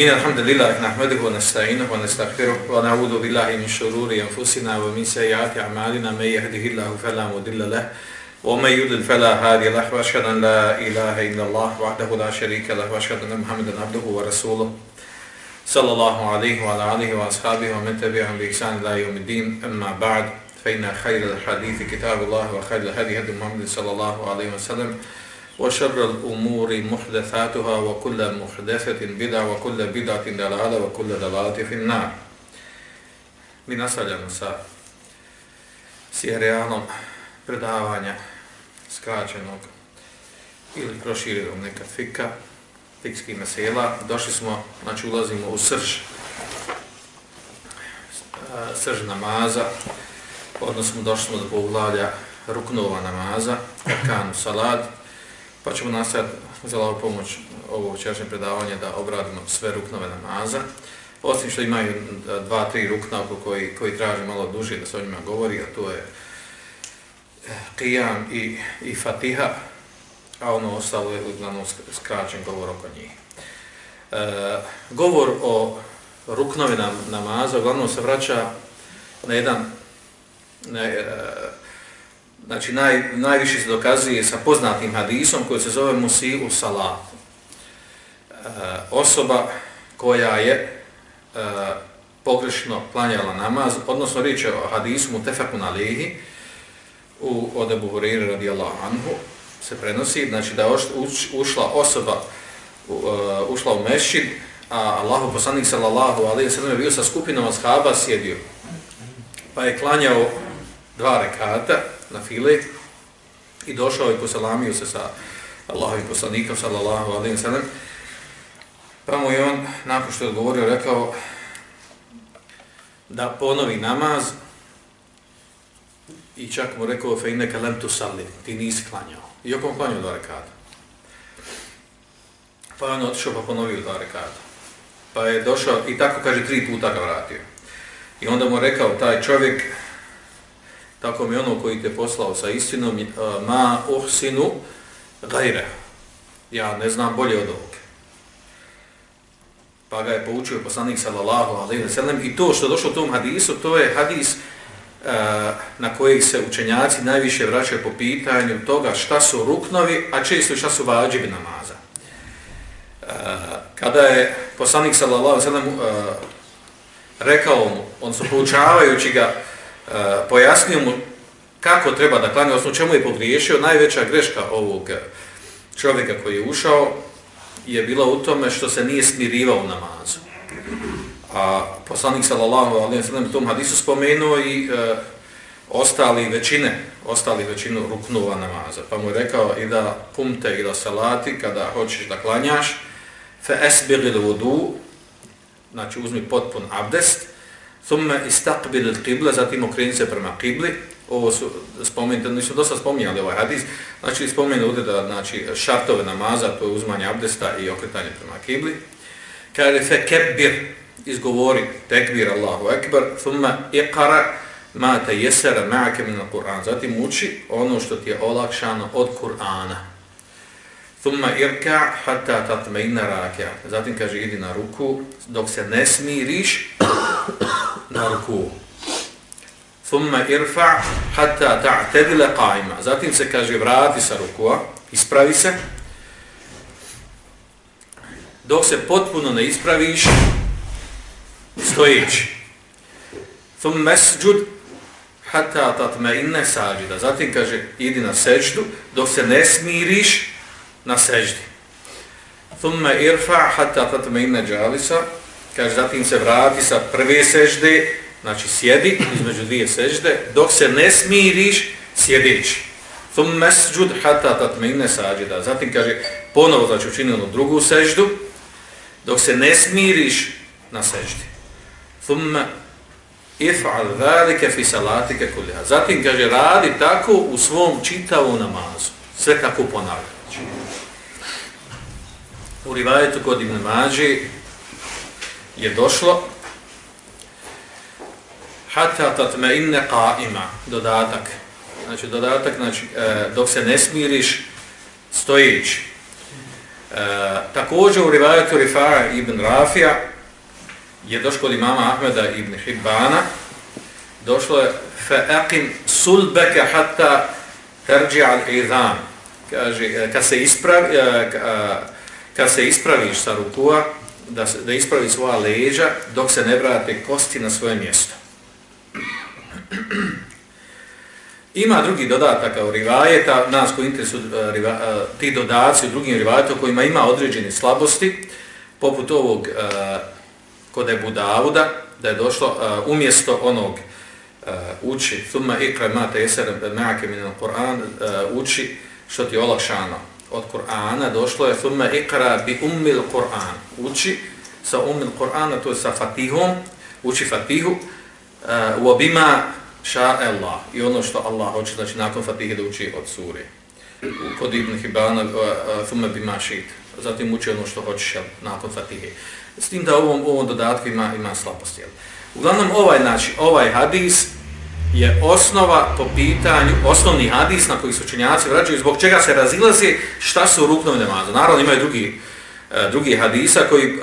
إن الحمد لله نحمده ونستعينه ونستغفره ونعوذ بالله من شرور أنفسنا ومن سيئات أعمالنا من يهده الله فلا مضل له ومن يضلل فلا هادي له وأشهد أن لا إله إلا الله وحده لا شريك له وأشهد أن محمدا عبده ورسوله صلى الله عليه وعلى آله وأصحابه ومن تبعهم بإحسان إلى يوم الدين. أما بعد فإن خير الحديث كتاب الله وخير الهدي هدي محمد صلى الله عليه وسلم. وشر الأمور محدثاتها وكل محدثة بدعة وكل بدعة دلالة وكل دلالة في النار Mi nastavljamo sa serijalom predavanja skraćenog ili proširenog nekad fika, fikskih mesela. Došli smo, znači ulazimo u srž, srž namaza, odnosno došli smo do poglavlja ruknova namaza, arkanu salad, pa ćemo nastaviti za lavu pomoć ovo večerašnje predavanje da obradimo sve ruknove namaza. Osim što imaju dva, tri rukna koji, koji traže malo duže da se o njima govori, a to je eh, qiyam i, i fatiha, a ono ostalo je uglavnom skraćen govor oko njih. E, govor o ruknovi namaza uglavnom se vraća na jedan na, e, znači naj, najviše se dokazuje sa poznatim hadisom koji se zove Musi u Salat. E, osoba koja je e, pogrešno planjala namaz, odnosno riječ o hadisu Mutefakun Alihi u Odebu Hurire radijallahu anhu, se prenosi, znači da je ušla osoba, u, e, ušla u mešćin, a Allahu poslanik sallallahu alaihi wa sallam je bio sa skupinom ashaba sjedio. Pa je klanjao dva rekata na file i došao i posalamio se sa Allahovim poslanikom sallallahu alaihi wa sallam. Pa mu je on, nakon što je odgovorio, rekao da ponovi namaz i čak mu rekao fe inneke lem tu salli, ti nisi klanjao. I oko on klanjao dva rekata. Pa on otišao pa ponovio dva rekata. Pa je došao i tako kaže tri puta ga vratio. I onda mu rekao taj čovjek, tako mi ono koji te poslao sa istinom, e, ma uhsinu gajre. Ja ne znam bolje od ovog. Pa ga je poučio poslanik sallallahu alaihi wa sallam. I to što je došlo u tom hadisu, to je hadis e, na kojih se učenjaci najviše vraćaju po pitanju toga šta su ruknovi, a često šta su vađivi namaza. E, kada je poslanik sallallahu sallam rekao mu, on su poučavajući ga, Eh, pojasnio mu kako treba da klanja, odnosno čemu je pogriješio, najveća greška ovog eh, čovjeka koji je ušao je bila u tome što se nije smirivao u namazu. A poslanik sallallahu alejhi ve sellem tom hadisu spomenuo i e, ostali većine, ostali većinu ruknova namaza. Pa mu je rekao i da pumte ila salati kada hoćeš da klanjaš, fa asbigh al-wudu, znači uzmi potpun abdest, thumma istaqbil al-qibla, zatim okreni se prema kibli. Ovo su spomenuti, nisu dosta spominjali ovaj hadis, znači spomenuti da znači, šartove namaza, to je uzmanje abdesta i okretanje prema kibli. Kaže, fe kebir, izgovori tekbir Allahu Ekber, thumma iqara ma te jesera ma'ake min al-Qur'an. Zatim uči ono što ti je olakšano od Kur'ana. Thumma irka hatta tatmeina rakja. Zatim kaže idi na ruku dok se ne smiriš na ruku. Thumma irfa hatta ta'tadila qa'ima. Zatim se kaže vrati sa rukua, ispravi se. Dok se potpuno ne ispraviš, stojeći. Thumma mesđud hatta tatmeina sađida. Zatim kaže, idi na seđdu, dok se ne smiriš na seždi. Thumme irfa hata tatmeinne džalisa. Kaže, zatim se vrati sa prve sežde, znači sjedi između dvije sežde, dok se ne smiriš, sjedići. Thum mesđud hata tatmeinne sađida. Zatim kaže, ponovo znači učini onu drugu seždu, dok se ne smiriš na seždi thumma if'al zalika fi salatika kulliha. Zatim kaže radi tako u svom čitavom namazu. Sve kako ponavljaš U rivajetu kod Ibn Mađi je došlo hatta tatme inne qa'ima, dodatak. Znači, dodatak, znači, e, dok se ne smiriš, stojići. također u rivajetu Rifa'a ibn Rafija je došlo od imama Ahmeda ibn Hibbana, došlo je فَأَقِمْ سُلْبَكَ حَتَّى تَرْجِعَ الْإِذَانِ Kaže, kad se, ispravi, kad se ispraviš sa rukua, da, da ispravi svoja leđa dok se ne vrate kosti na svoje mjesto. Ima drugi dodatak u rivajeta, nas koji interesuju e, riva, e, ti dodaci u drugim rivajetom kojima ima određene slabosti, poput ovog e, kod Ebu Davuda, da je došlo umjesto onog uči, thumma ikra ma te eser ma'ake min al-Qur'an, uči što ti je olakšano od Kur'ana, došlo je thumma ikra bi ummil Qur'an, uči sa ummil Qur'ana, to je sa fatihom, uči fatihu, eh, uh, u obima ša Allah, i ono što Allah hoće, znači nakon fatihe da uči od suri. Kod Ibn Hibana, uh, uh, thumma bi zatim uči ono što hoćeš nakon fatihe. S tim da ovom, ovom dodatku ima, ima slabost. Jel? Uglavnom, ovaj, znači, ovaj hadis je osnova po pitanju, osnovni hadis na koji su učenjaci vraćaju, zbog čega se razilazi šta su ruknovi namaza. Naravno, imaju drugi, e, drugi hadisa koji, e,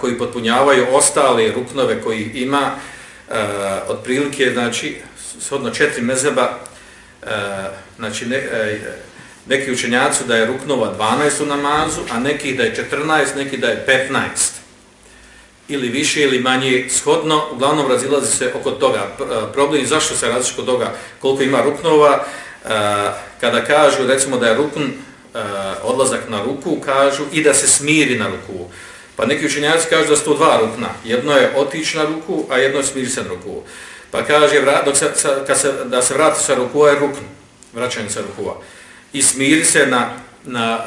koji potpunjavaju ostale ruknove koji ima e, otprilike, znači, shodno četiri mezeba, znači, ne, neki učenjaci da je ruknova 12 u namazu, a neki da je 14, neki da je 15 ili više ili manje shodno, uglavnom razilazi se oko toga. E, problem zašto se razilazi oko toga koliko ima ruknova. E, kada kažu, recimo da je rukn e, odlazak na ruku, kažu i da se smiri na ruku. Pa neki učenjaci kažu da su to dva rukna. Jedno je otići na ruku, a jedno je smiri se na ruku. Pa kaže dok se, kad se, da se vrati sa ruku je rukn, vraćanje sa rukua. I smiri se na, na,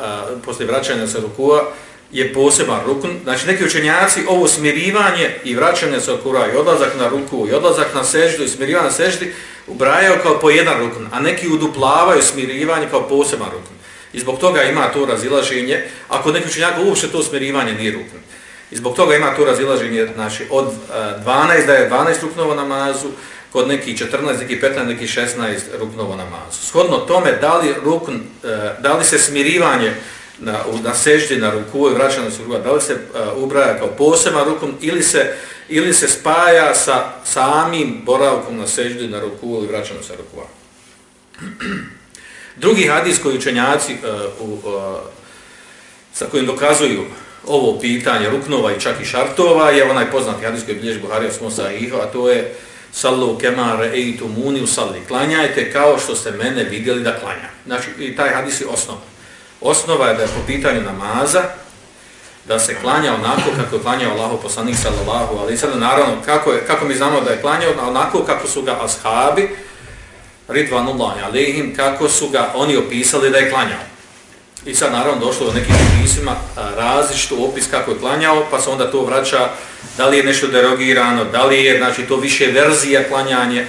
posle vraćanja sa rukua, je poseban rukn. Znači neki učenjaci ovo smirivanje i vraćanje sa kura i odlazak na ruku i odlazak na seždu i smirivanje na seždi ubrajaju kao po jedan rukn, a neki uduplavaju smirivanje kao poseban rukn. I zbog toga ima to razilaženje, ako neki učenjaka uopšte to smirivanje nije rukn. I zbog toga ima to razilaženje znači, od e, 12 da je 12 ruknova namazu, kod neki 14, neki 15, neki 16 ruknova namazu. Shodno tome, da li, rukn, e, da li se smirivanje na, na seždi, na ruku i vraćanje se ruku, da li se uh, ubraja kao posebna rukom ili se, ili se spaja sa samim boravkom na seždi, na ruku ili vraćanje se ruku. Drugi hadis koji učenjaci uh, uh, sa kojim dokazuju ovo pitanje ruknova i čak i šartova je onaj poznati hadis koji bilježi Buhari od Smosa Iho, a to je Sallu kemare eitu muni usalli. Klanjajte kao što ste mene vidjeli da klanja. Znači, i taj hadis je osnovan. Osnova je da je po pitanju namaza da se klanja onako kako je klanjao Allahu poslanik sallallahu alejhi ve sellem naravno kako je kako mi znamo da je klanjao onako kako su ga ashabi ridvanullahi alejhim kako su ga oni opisali da je klanjao. I sad naravno došlo do nekih pisima različit opis kako je klanjao pa se onda to vraća da li je nešto derogirano da li je znači to više verzija klanjanje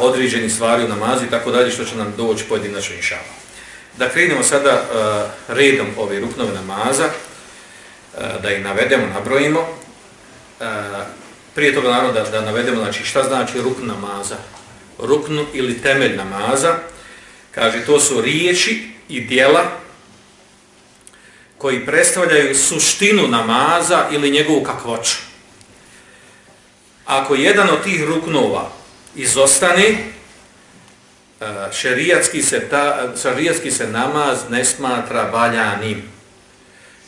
određenih stvari u namazu i tako dalje što će nam doći pojedinačno inšallah da krenemo sada uh, redom ove ruknove namaza, uh, da ih navedemo, nabrojimo. Uh, prije toga naravno da, da navedemo znači, šta znači rukn namaza. Rukn ili temelj namaza, kaže to su riječi i dijela koji predstavljaju suštinu namaza ili njegovu kakvoću. Ako jedan od tih ruknova izostane, šerijatski se, ta, šerijatski se namaz ne smatra valjanim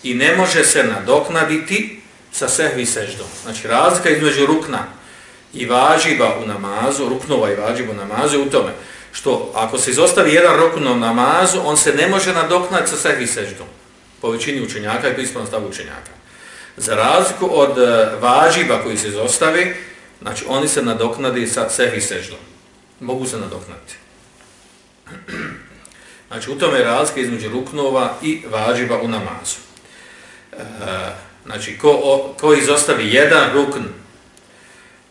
i ne može se nadoknaditi sa sehvi seždom. Znači razlika između rukna i važiba u namazu, ruknova i važiba u namazu u tome što ako se izostavi jedan rukn u namazu, on se ne može nadoknaditi sa sehvi seždom po većini učenjaka i po ispravnom stavu učenjaka. Za razliku od e, važiba koji se izostavi, znači oni se nadoknadi sa sehvi seždom. Mogu se nadoknaditi. Znači, u tome je razlika između ruknova i važiba u namazu. E, znači, ko, o, ko izostavi jedan rukn,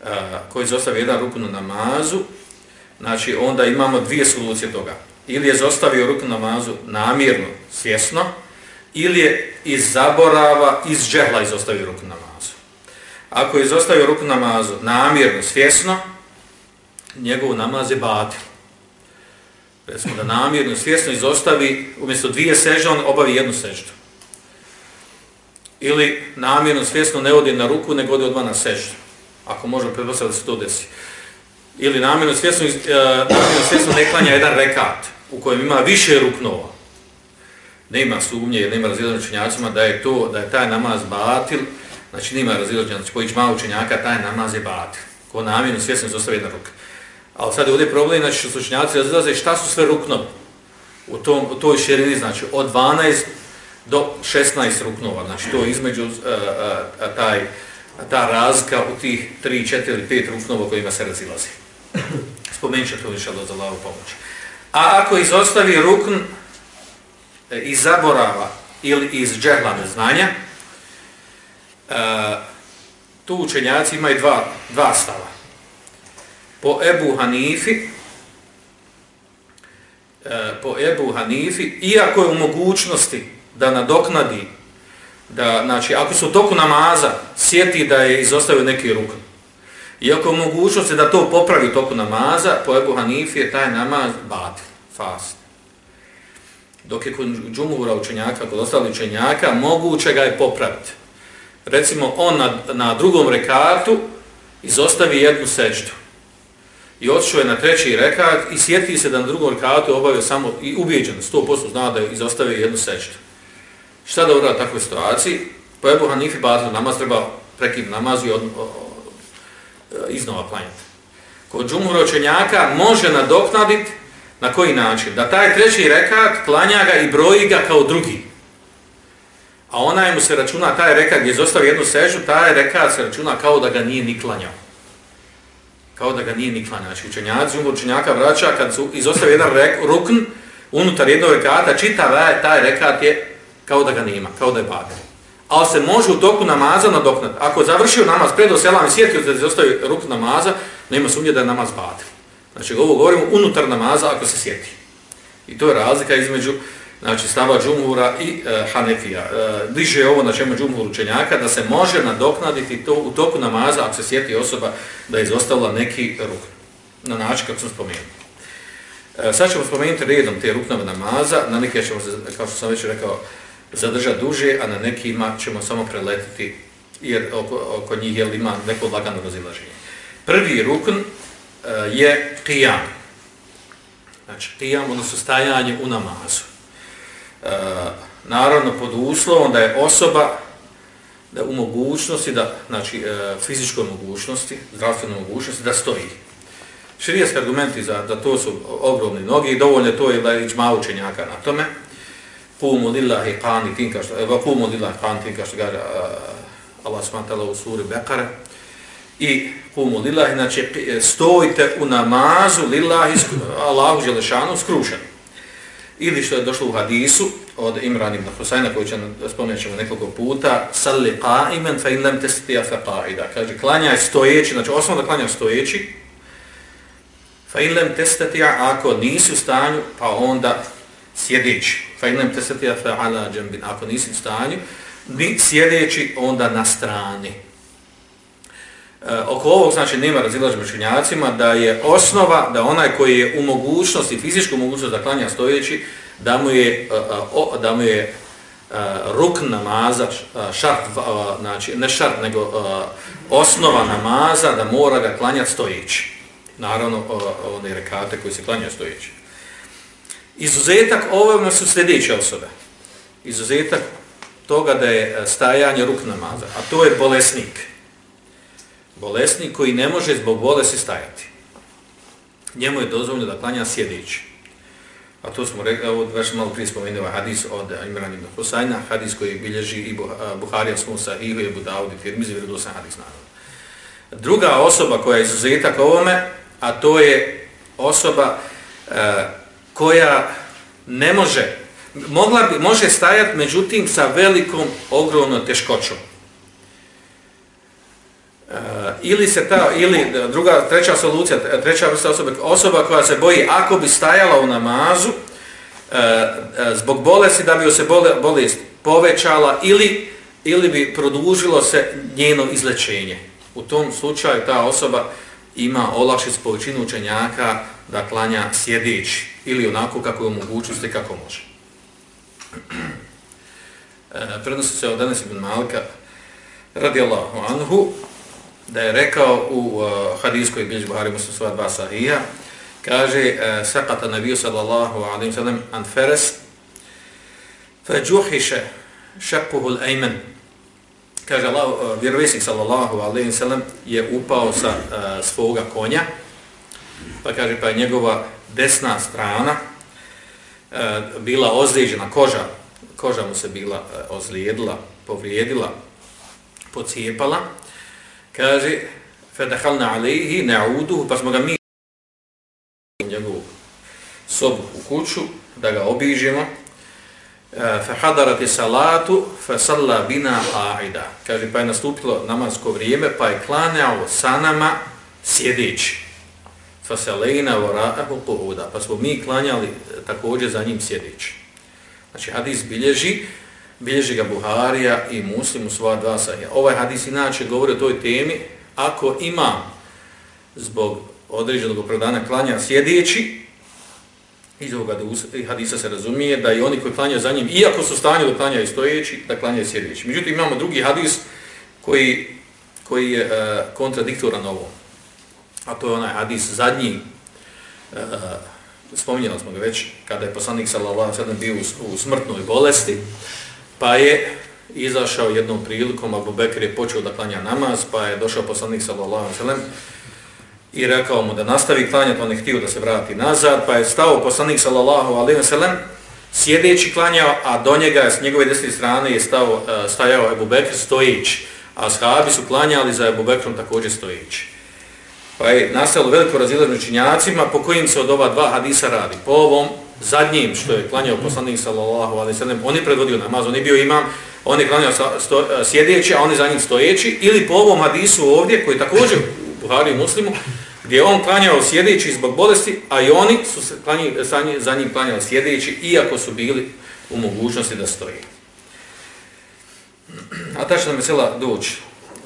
e, ko izostavi jedan rukn u namazu, znači, onda imamo dvije solucije toga. Ili je zostavio rukn namazu namjerno, svjesno, ili je iz zaborava, iz džehla izostavio rukn namazu. Ako je izostavio rukn namazu namjerno, svjesno, njegov namaz je batil recimo da namjerno, svjesno izostavi, umjesto dvije sežde, on obavi jednu seždu. ili namjerno svjesno ne odi na ruku, nego odi odmah na seždu. Ako možemo predpostaviti da se to desi. Ili namjerno svjesno, uh, namjerno svjesno ne klanja jedan rekat u kojem ima više ruknova. Nema sumnje, nema razilaženja učenjacima da je to, da je taj namaz batil, znači nema razilaženja, znači pojić malo učenjaka, taj namaz je batil. Ko namjerno svjesno izostavi jedan rukat. Ali sad je ovdje problem, znači što slučnjaci razlaze šta su sve ruknovi u, tom, u toj širini, znači od 12 do 16 ruknova, znači to između uh, uh, taj, ta razlika u tih 3, 4 ili 5 ruknova kojima se razilazi. Spomenut ću to više za lavu pomoć. A ako izostavi rukn iz zaborava ili iz džehla neznanja, uh, tu učenjaci imaju dva, dva stava. Po Ebu Hanifi, e, po Ebu Hanifi, iako je u mogućnosti da nadoknadi, da, znači, ako su u toku namaza, sjeti da je izostavio neki rukn, Iako je u mogućnosti da to popravi toku namaza, po Ebu Hanifi je taj namaz batil, fast. Dok je kod džumura učenjaka, kod ostalih učenjaka, moguće ga je popraviti. Recimo, on na, na drugom rekatu izostavi jednu seždu i otišao je na treći rekat i sjeti se da na drugom rekatu obavio samo i ubijeđen, 100% zna da je izostavio jednu sečtu. Šta da urada takvoj situaciji? Po Ebu Hanifi Batil namaz treba prekim namaz i od, o, o, iznova planjati. Kod džumura učenjaka može nadoknaditi na koji način? Da taj treći rekat klanja ga i broji ga kao drugi. A onaj mu se računa, taj rekat gdje izostavio jednu sežu, taj rekat se računa kao da ga nije ni klanjao kao da ga nije ni klanja. Znači učenjaci, umor učenjaka vraća, kad su izostavili jedan rek, rukn unutar jednog rekata, čitav taj rekat je kao da ga nema, kao da je bagar. Ali se može u toku namaza nadoknat. Ako završio namaz pred oselam i sjetio da je izostavio rukn namaza, nema sumnje da je namaz bagar. Znači ovo govorimo unutar namaza ako se sjeti. I to je razlika između znači stava džumhura i e, hanefija. E, diže ovo na čemu džumhur učenjaka da se može nadoknaditi to u toku namaza ako se sjeti osoba da je izostavila neki ruk. Na način kako sam spomenuo. E, sad ćemo spomenuti redom te ruknove namaza. Na neke ćemo, kao što sam već rekao, zadržati duže, a na nekima ćemo samo preletiti jer oko, oko njih je ima neko lagano razilaženje. Prvi rukn e, je qiyam. Znači, qiyam, odnosno stajanje u namazu. E, naravno pod uslovom da je osoba da u mogućnosti, da, znači e, fizičkoj mogućnosti, zdravstvenoj mogućnosti, da stoji. Širijski argumenti za da to su ogromni noge i dovoljno to je da je iđma učenjaka na tome. Pumu lillahi qani tinka što, evo pumu lillahi qani tinka što gara eh, Allah smantala u suri Bekare. I pumu lillahi, znači stojite u namazu lillahi Allahu Želešanu skrušeno ili što je došlo u hadisu od Imran ibn Husayna koji će spomenut ćemo nekoliko puta salli qa'iman fa in lam tastati fa qa'ida kaže klanjaj stojeći znači osnovno da klanjaš stojeći fa in lam tastati ako nisi u stanju pa onda sjedeći. Fa in lam tastati fa ala janbin ako nisi u stanju ni sjedeći onda na strani. Eh, oko ovog znači nema razilaženja učenjacima da je osnova da onaj koji je u mogućnosti fizičku mogućnost da klanja stojeći da mu je eh, eh, da mu je ruk namaza šart znači ne šart nego osnova namaza da mora ga klanjati stojeći. Naravno one rekate koji se klanjaju stojeći. Izuzetak ovome su sljedeće osobe. Izuzetak toga da je stajanje ruk namaza a to je bolesnik bolesnik koji ne može zbog bolesti stajati. Njemu je dozvoljeno da klanja sjedeći. A to smo rekli, ovo već malo prije spomenuo hadis od Imran ibn Husayna, hadis koji bilježi i Buharija Smusa i Iho je i Tirmizi, vjerodosan hadis naravno. Druga osoba koja je izuzetak ovome, a to je osoba e, koja ne može, mogla bi, može stajati međutim sa velikom, ogromnom teškoćom. Eh, ili se ta ili druga treća solucija treća vrsta osobe osoba koja se boji ako bi stajala u namazu eh, eh, zbog bolesti da bi se bole, bolest povećala ili ili bi produžilo se njeno izlečenje. U tom slučaju ta osoba ima olakšic po većinu učenjaka da klanja sjedeći ili onako kako je u mogućnosti kako može. E, prenosi se od Anas ibn Malika radijallahu anhu da je rekao u uh, hadijskoj bilježi Buhari Muslim sva dva sahija kaže uh, sakata nabiju sallallahu alaihi sallam an feres fa šakuhul ejmen kaže Allah, uh, vjerovjesnik sallallahu alaihi sallam je upao sa uh, svoga konja pa kaže pa je njegova desna strana uh, bila ozlijeđena koža koža mu se bila uh, ozlijedila povrijedila pocijepala kaže fedahalna alejhi na'uduhu pa smo ga mi u njegovu sobu u kuću da ga obiđemo. Fahadarati fa salatu fa salla bina aida kaže pa je nastupilo namasko vrijeme pa je klanjao sa nama sjedeći. Fa vora'ahu vara'ahu pa smo mi klanjali eh, također za njim sjedeći. Znači hadis bilježi bilježi ga Buharija i Muslim u svoja dva sahija. Ovaj hadis inače govori o toj temi, ako ima zbog određenog opravdana klanja sjedeći, iz ovoga hadisa se razumije da i oni koji klanjaju za njim, iako su stanju da klanjaju stojeći, da klanjaju sjedeći. Međutim, imamo drugi hadis koji, koji je uh, kontradiktoran ovom. A to je onaj hadis zadnji, uh, spominjali smo ga već, kada je poslanik sallallahu sallam bio u, u smrtnoj bolesti, Pa je izašao jednom prilikom, Abu Bekir je počeo da klanja namaz, pa je došao poslanik sallallahu alaihi sallam i rekao mu da nastavi klanjati, on je htio da se vrati nazad, pa je stao poslanik sallallahu alaihi sallam sjedeći klanjao, a do njega s njegove desne strane je stao, e, stajao Abu Bekir stojići, a shabi su klanjali za Abu Bekrom također stojići. Pa je nastalo veliko razilaženje činjacima po kojim se od ova dva hadisa radi. Po ovom zadnjim što je klanjao poslanik sallallahu alejhi ve sellem, on je predvodio namaz, on je bio imam, on je klanjao sto, e, sjedeći, a on je za njim stojeći ili po ovom hadisu ovdje koji je također u Buhari i Muslimu gdje on klanjao sjedeći zbog bolesti, a i oni su se klanjali, za, njim, za njim klanjali sjedeći iako su bili u mogućnosti da stoje. A ta što nam je sela doći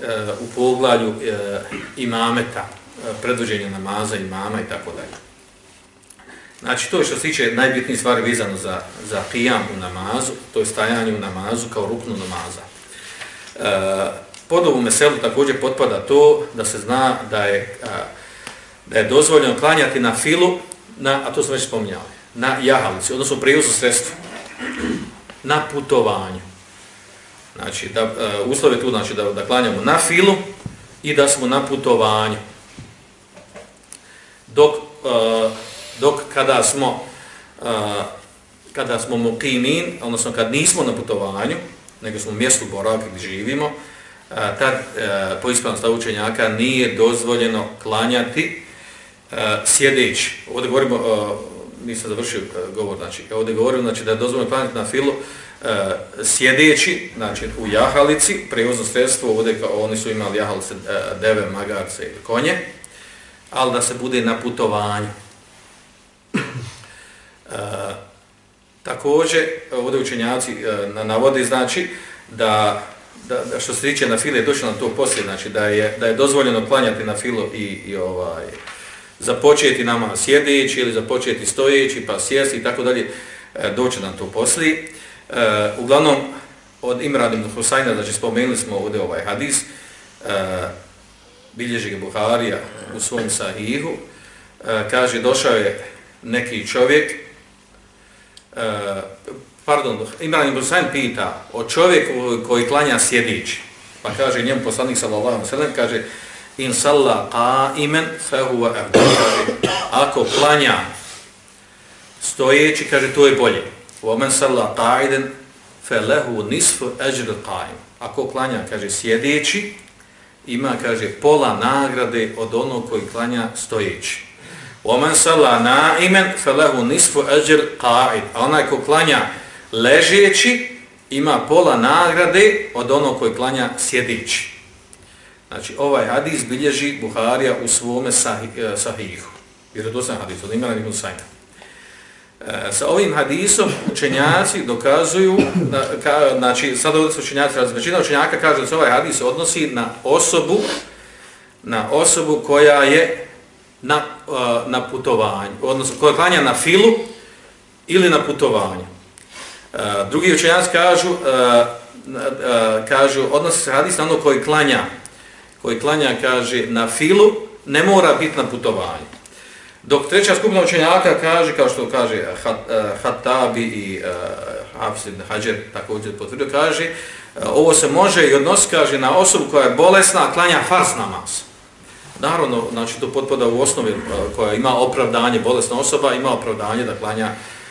e, u poglavlju e, imameta, e, predvođenja namaza, imama i tako dalje. Znači, to je što se tiče najbitnije stvari vizano za, za pijam u namazu, to je stajanje u namazu kao ruknu namaza. E, pod ovu meselu također potpada to da se zna da je, a, da je dozvoljeno klanjati na filu, na, a to smo već spominjali, na jahalici, odnosno prijevozu sredstvo, na putovanju. Znači, da, a, uslov je tu znači, da, da klanjamo na filu i da smo na putovanju. Dok a, dok kada smo uh, kada smo muqimin, odnosno kad nismo na putovanju, nego smo u mjestu boravka gdje živimo, uh, tad uh, po ispravnosti učenjaka nije dozvoljeno klanjati uh, sjedeći. Ovdje govorimo, uh, nisam završio govor, znači, ovdje govorimo znači, da je dozvoljeno klanjati na filu uh, sjedeći, znači u jahalici, prevozno sredstvo, ovdje kao oni su imali jahalice, uh, deve, magarce ili konje, ali da se bude na putovanju. E, također, ovdje učenjaci e, na navodi, znači, da, da, da što se tiče na file, došlo na to poslije, znači, da je, da je dozvoljeno klanjati na filo i, i ovaj, započeti nama sjedeći ili započeti stojeći, pa sjesti i tako dalje, e, doći nam to poslije. E, uglavnom, od Imran ibn Husajna, znači, spomenuli smo ovdje ovaj hadis, e, bilježi ga Buharija u svom sahihu, e, kaže, došao je neki čovjek, uh, pardon, Imran ibn Sain pita o čovjeku koji klanja sjedići, pa kaže njemu poslanik sallallahu alaihi sallam, kaže in salla qa'iman fa huwa afdal ako klanja stojeći kaže to je bolje. Wa man salla qa'idan fa lahu nisfu ajr qa'im. ako klanja kaže sjedeći ima kaže pola nagrade od onog koji klanja stojeći. ومن صلى نائما فله نصف اجر قاعد onaj ko klanja ležeći ima pola nagrade od onog koji klanja sjedeći znači ovaj hadis bilježi Buharija u svome e, sahihu jer je dosan hadis od imena Ibn Sajna e, sa ovim hadisom učenjaci dokazuju da, ka, znači sad ovdje su učenjaci većina učenjaka kaže da se ovaj hadis odnosi na osobu na osobu koja je na, e, na putovanju, odnosno koja klanja na filu ili na putovanju. E, drugi učenjaci kažu, e, kažu, odnosi se hadis na ono koji klanja, koji klanja, kaže, na filu, ne mora biti na putovanju. Dok treća skupina učenjaka kaže, kao što kaže Hatabi i Hafs ibn Hajar također potvrdio, kaže, ovo se može i odnosi, kaže, na osobu koja je bolesna, a klanja fars namaz. Naravno, znači to potpada u osnovi e, koja ima opravdanje, bolesna osoba ima opravdanje da klanja,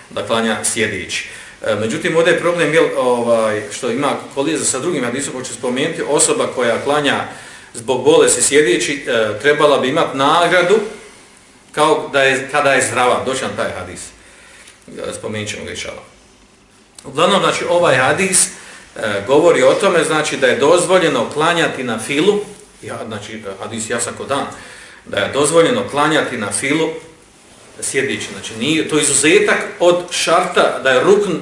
da klanja sjedići. E, međutim, ovdje je problem jel, ovaj, što ima koliza sa drugim hadisom, ko će spomenuti, osoba koja klanja zbog bolesti sjedići, e, trebala bi imati nagradu kao da je, kada je zdrava, doći taj hadis, spomenut ćemo ga išala. Uglavnom, znači, ovaj hadis govori o tome, znači, da je dozvoljeno klanjati na filu, ja, znači, hadis jasan ko dan, da je dozvoljeno klanjati na filu sjedići, znači, nije, to je izuzetak od šarta da je rukn, e,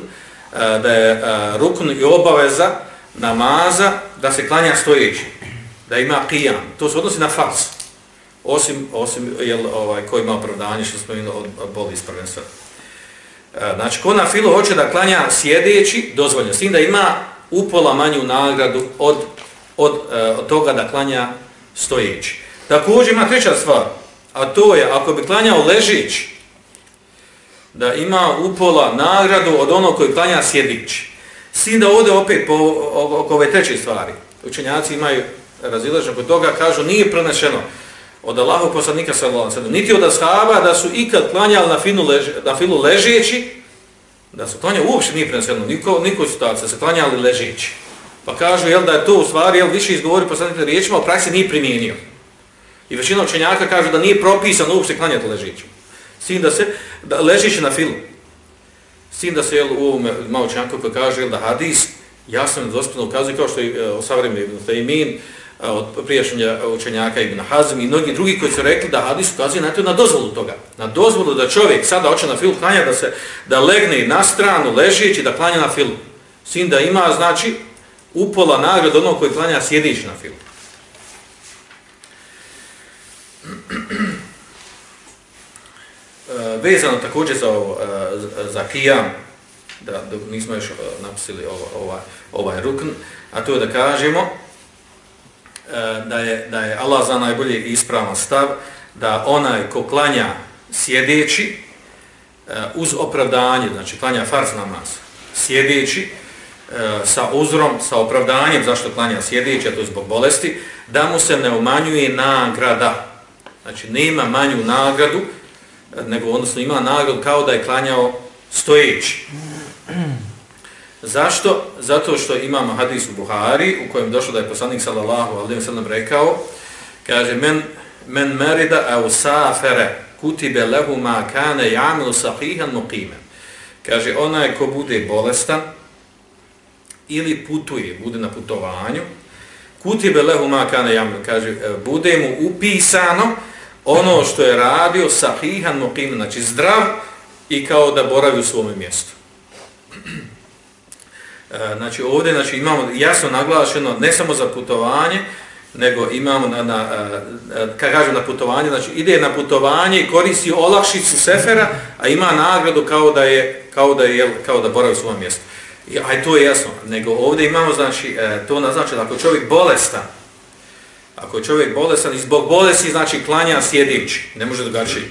da je e, rukn i obaveza namaza da se klanja stojeći, da ima qiyam, to se odnosi na fals osim, osim jel, ovaj, ko ima opravdanje, što smo imali od boli iz prvenstva. E, znači, ko na filu hoće da klanja sjedeći, dozvoljeno, s tim da ima upola manju nagradu od, od, e, od toga da klanja stojeći. Također ima treća stvar, a to je, ako bi klanjao ležeći, da ima upola nagradu od onog koji klanja sjedići. S tim da ovdje opet po, oko ove treće stvari, učenjaci imaju razilažen kod toga, kažu, nije prenešeno, od Allahu poslanika sallallahu alejhi niti od ashaba da su ikad klanjali na finu lež, na filu ležeći da su klanjali uopšte nije preneseno niko niko situacija se klanjali ležeći pa kažu jel da je to u stvari jel više izgovori poslanik riječima u praksi nije primijenio i većina učenjaka kaže da nije propisano uopšte klanjati ležeći sin da se da ležeći na filu sin da se jel u ovom malo učenjaka koji kaže jel da hadis jasno i dospjeno ukazuje kao što je e, o savremeni Ibn Taymin e, od prijašnja učenjaka Ibn Hazm i mnogi drugi koji su rekli da hadis ukazuje na to na dozvolu toga. Na dozvolu da čovjek sada hoće na filu klanja da se da legne na stranu ležeći da klanja na filu. Sin da ima znači upola nagrad onog koji klanja sjediš na filu. E, vezano također za, ovo, e, za kijam, da dok nismo još e, napisali ovaj, ovaj rukn, a to je da kažemo, e, da je, da je Allah za najbolji ispravan stav da onaj ko klanja sjedeći e, uz opravdanje, znači klanja farz namaz, sjedeći E, sa uzrom, sa opravdanjem zašto klanja sjedeći, a to zbog bolesti, da mu se ne umanjuje nagrada. Znači nema manju nagradu, nego odnosno ima nagradu kao da je klanjao stojeći. Zašto? Zato što imamo hadis u Buhari u kojem došlo da je poslanik sallallahu alejhi ve sellem rekao kaže men men merida au safara kutiba lahu ma kana ya'malu sahihan muqiman. Kaže onaj ko bude bolestan ili putuje, bude na putovanju, kutibe lahu ma kana ya'malu, kaže e, bude mu upisano ono što je radio sahihan muqiman, znači zdrav i kao da boravi u svom mjestu. E, znači ovdje znači, imamo jasno naglašeno ne samo za putovanje, nego imamo na, na, e, e, kad kažem na putovanje, znači ide na putovanje i koristi olakšicu sefera, a ima nagradu kao da je kao da je kao da boravi u svom mjestu. I aj to je jasno, nego ovdje imamo znači e, to naznače da ako je čovjek bolestan, ako je čovjek bolestan i zbog bolesti znači klanja sjedeći, ne može drugačije.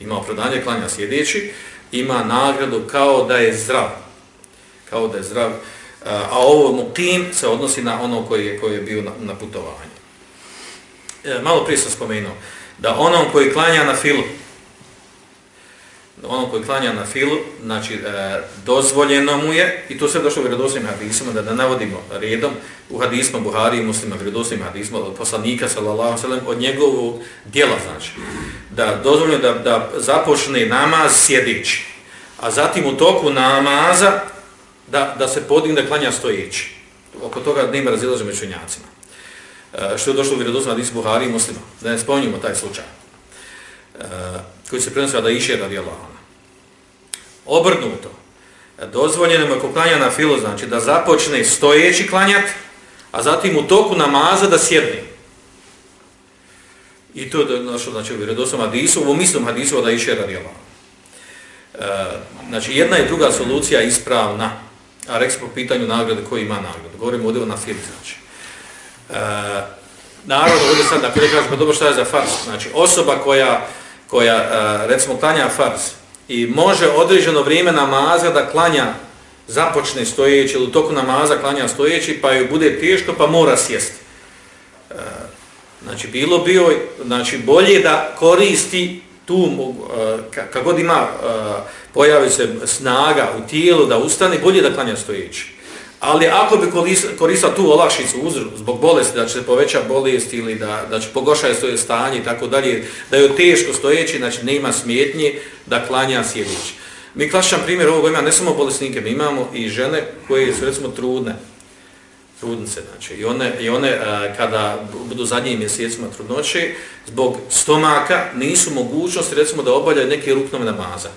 Ima opravdanje klanja sjedeći, ima nagradu kao da je zdrav kao da je zdrav, e, a ovo mukim se odnosi na ono koji je, koji je bio na, na putovanju. E, malo prije sam spomenuo, da onom koji klanja na filu, onom koji klanja na filu, znači e, dozvoljeno mu je, i to sve došlo u vredosnim hadisima, da da navodimo redom, u hadisma Buhari i muslima, vredosnim hadisma, od poslanika, sallallahu sallam, od njegovog dijela, znači, da dozvoljeno da, da započne namaz sjedići, a zatim u toku namaza da, da se podigne da klanja stojeći. Oko toga nema razilaže među njacima. E, što je došlo u vjerodostima hadisima Buhari i muslima. Da ne spominjimo taj slučaj. E, koji se prenosi da iše radi Allahana. Obrnuto. Dozvoljeno je ko klanja na filu, znači da započne stojeći klanjat, a zatim u toku namaza da sjedne. I to je našo, znači, u vjerodostima hadisu, u mislom Hadisu da iše radi Allahana. E, znači jedna i druga solucija je ispravna, a rekli po pitanju nagrade koji ima nagradu. Govorimo ovdje o nafili, znači. E, naravno, ovdje sad, ako ne kažemo, pa dobro šta je za fars, znači osoba koja, koja e, recimo, klanja farz i može određeno vrijeme namaza da klanja započne stojeći ili u toku namaza klanja stojeći, pa joj bude teško, pa mora sjesti. E, znači, bilo bi joj, znači, bolje da koristi tu, e, kako god ima, e, pojavi se snaga u tijelu da ustane, bolje da klanja stojeći. Ali ako bi koristila tu olakšicu uzru, zbog bolesti, da će se poveća bolest ili da, da će pogošati svoje stanje i tako dalje, da je teško stojeći, znači nema smjetnje da klanja sjedeći. Mi klasičan primjer ovog ima ne samo bolesnike, mi imamo i žene koje su recimo trudne, trudnice, znači, i one, i one a, kada budu zadnjim mjesecima trudnoće, zbog stomaka nisu mogućnosti recimo da obavljaju neke ruknove namaza.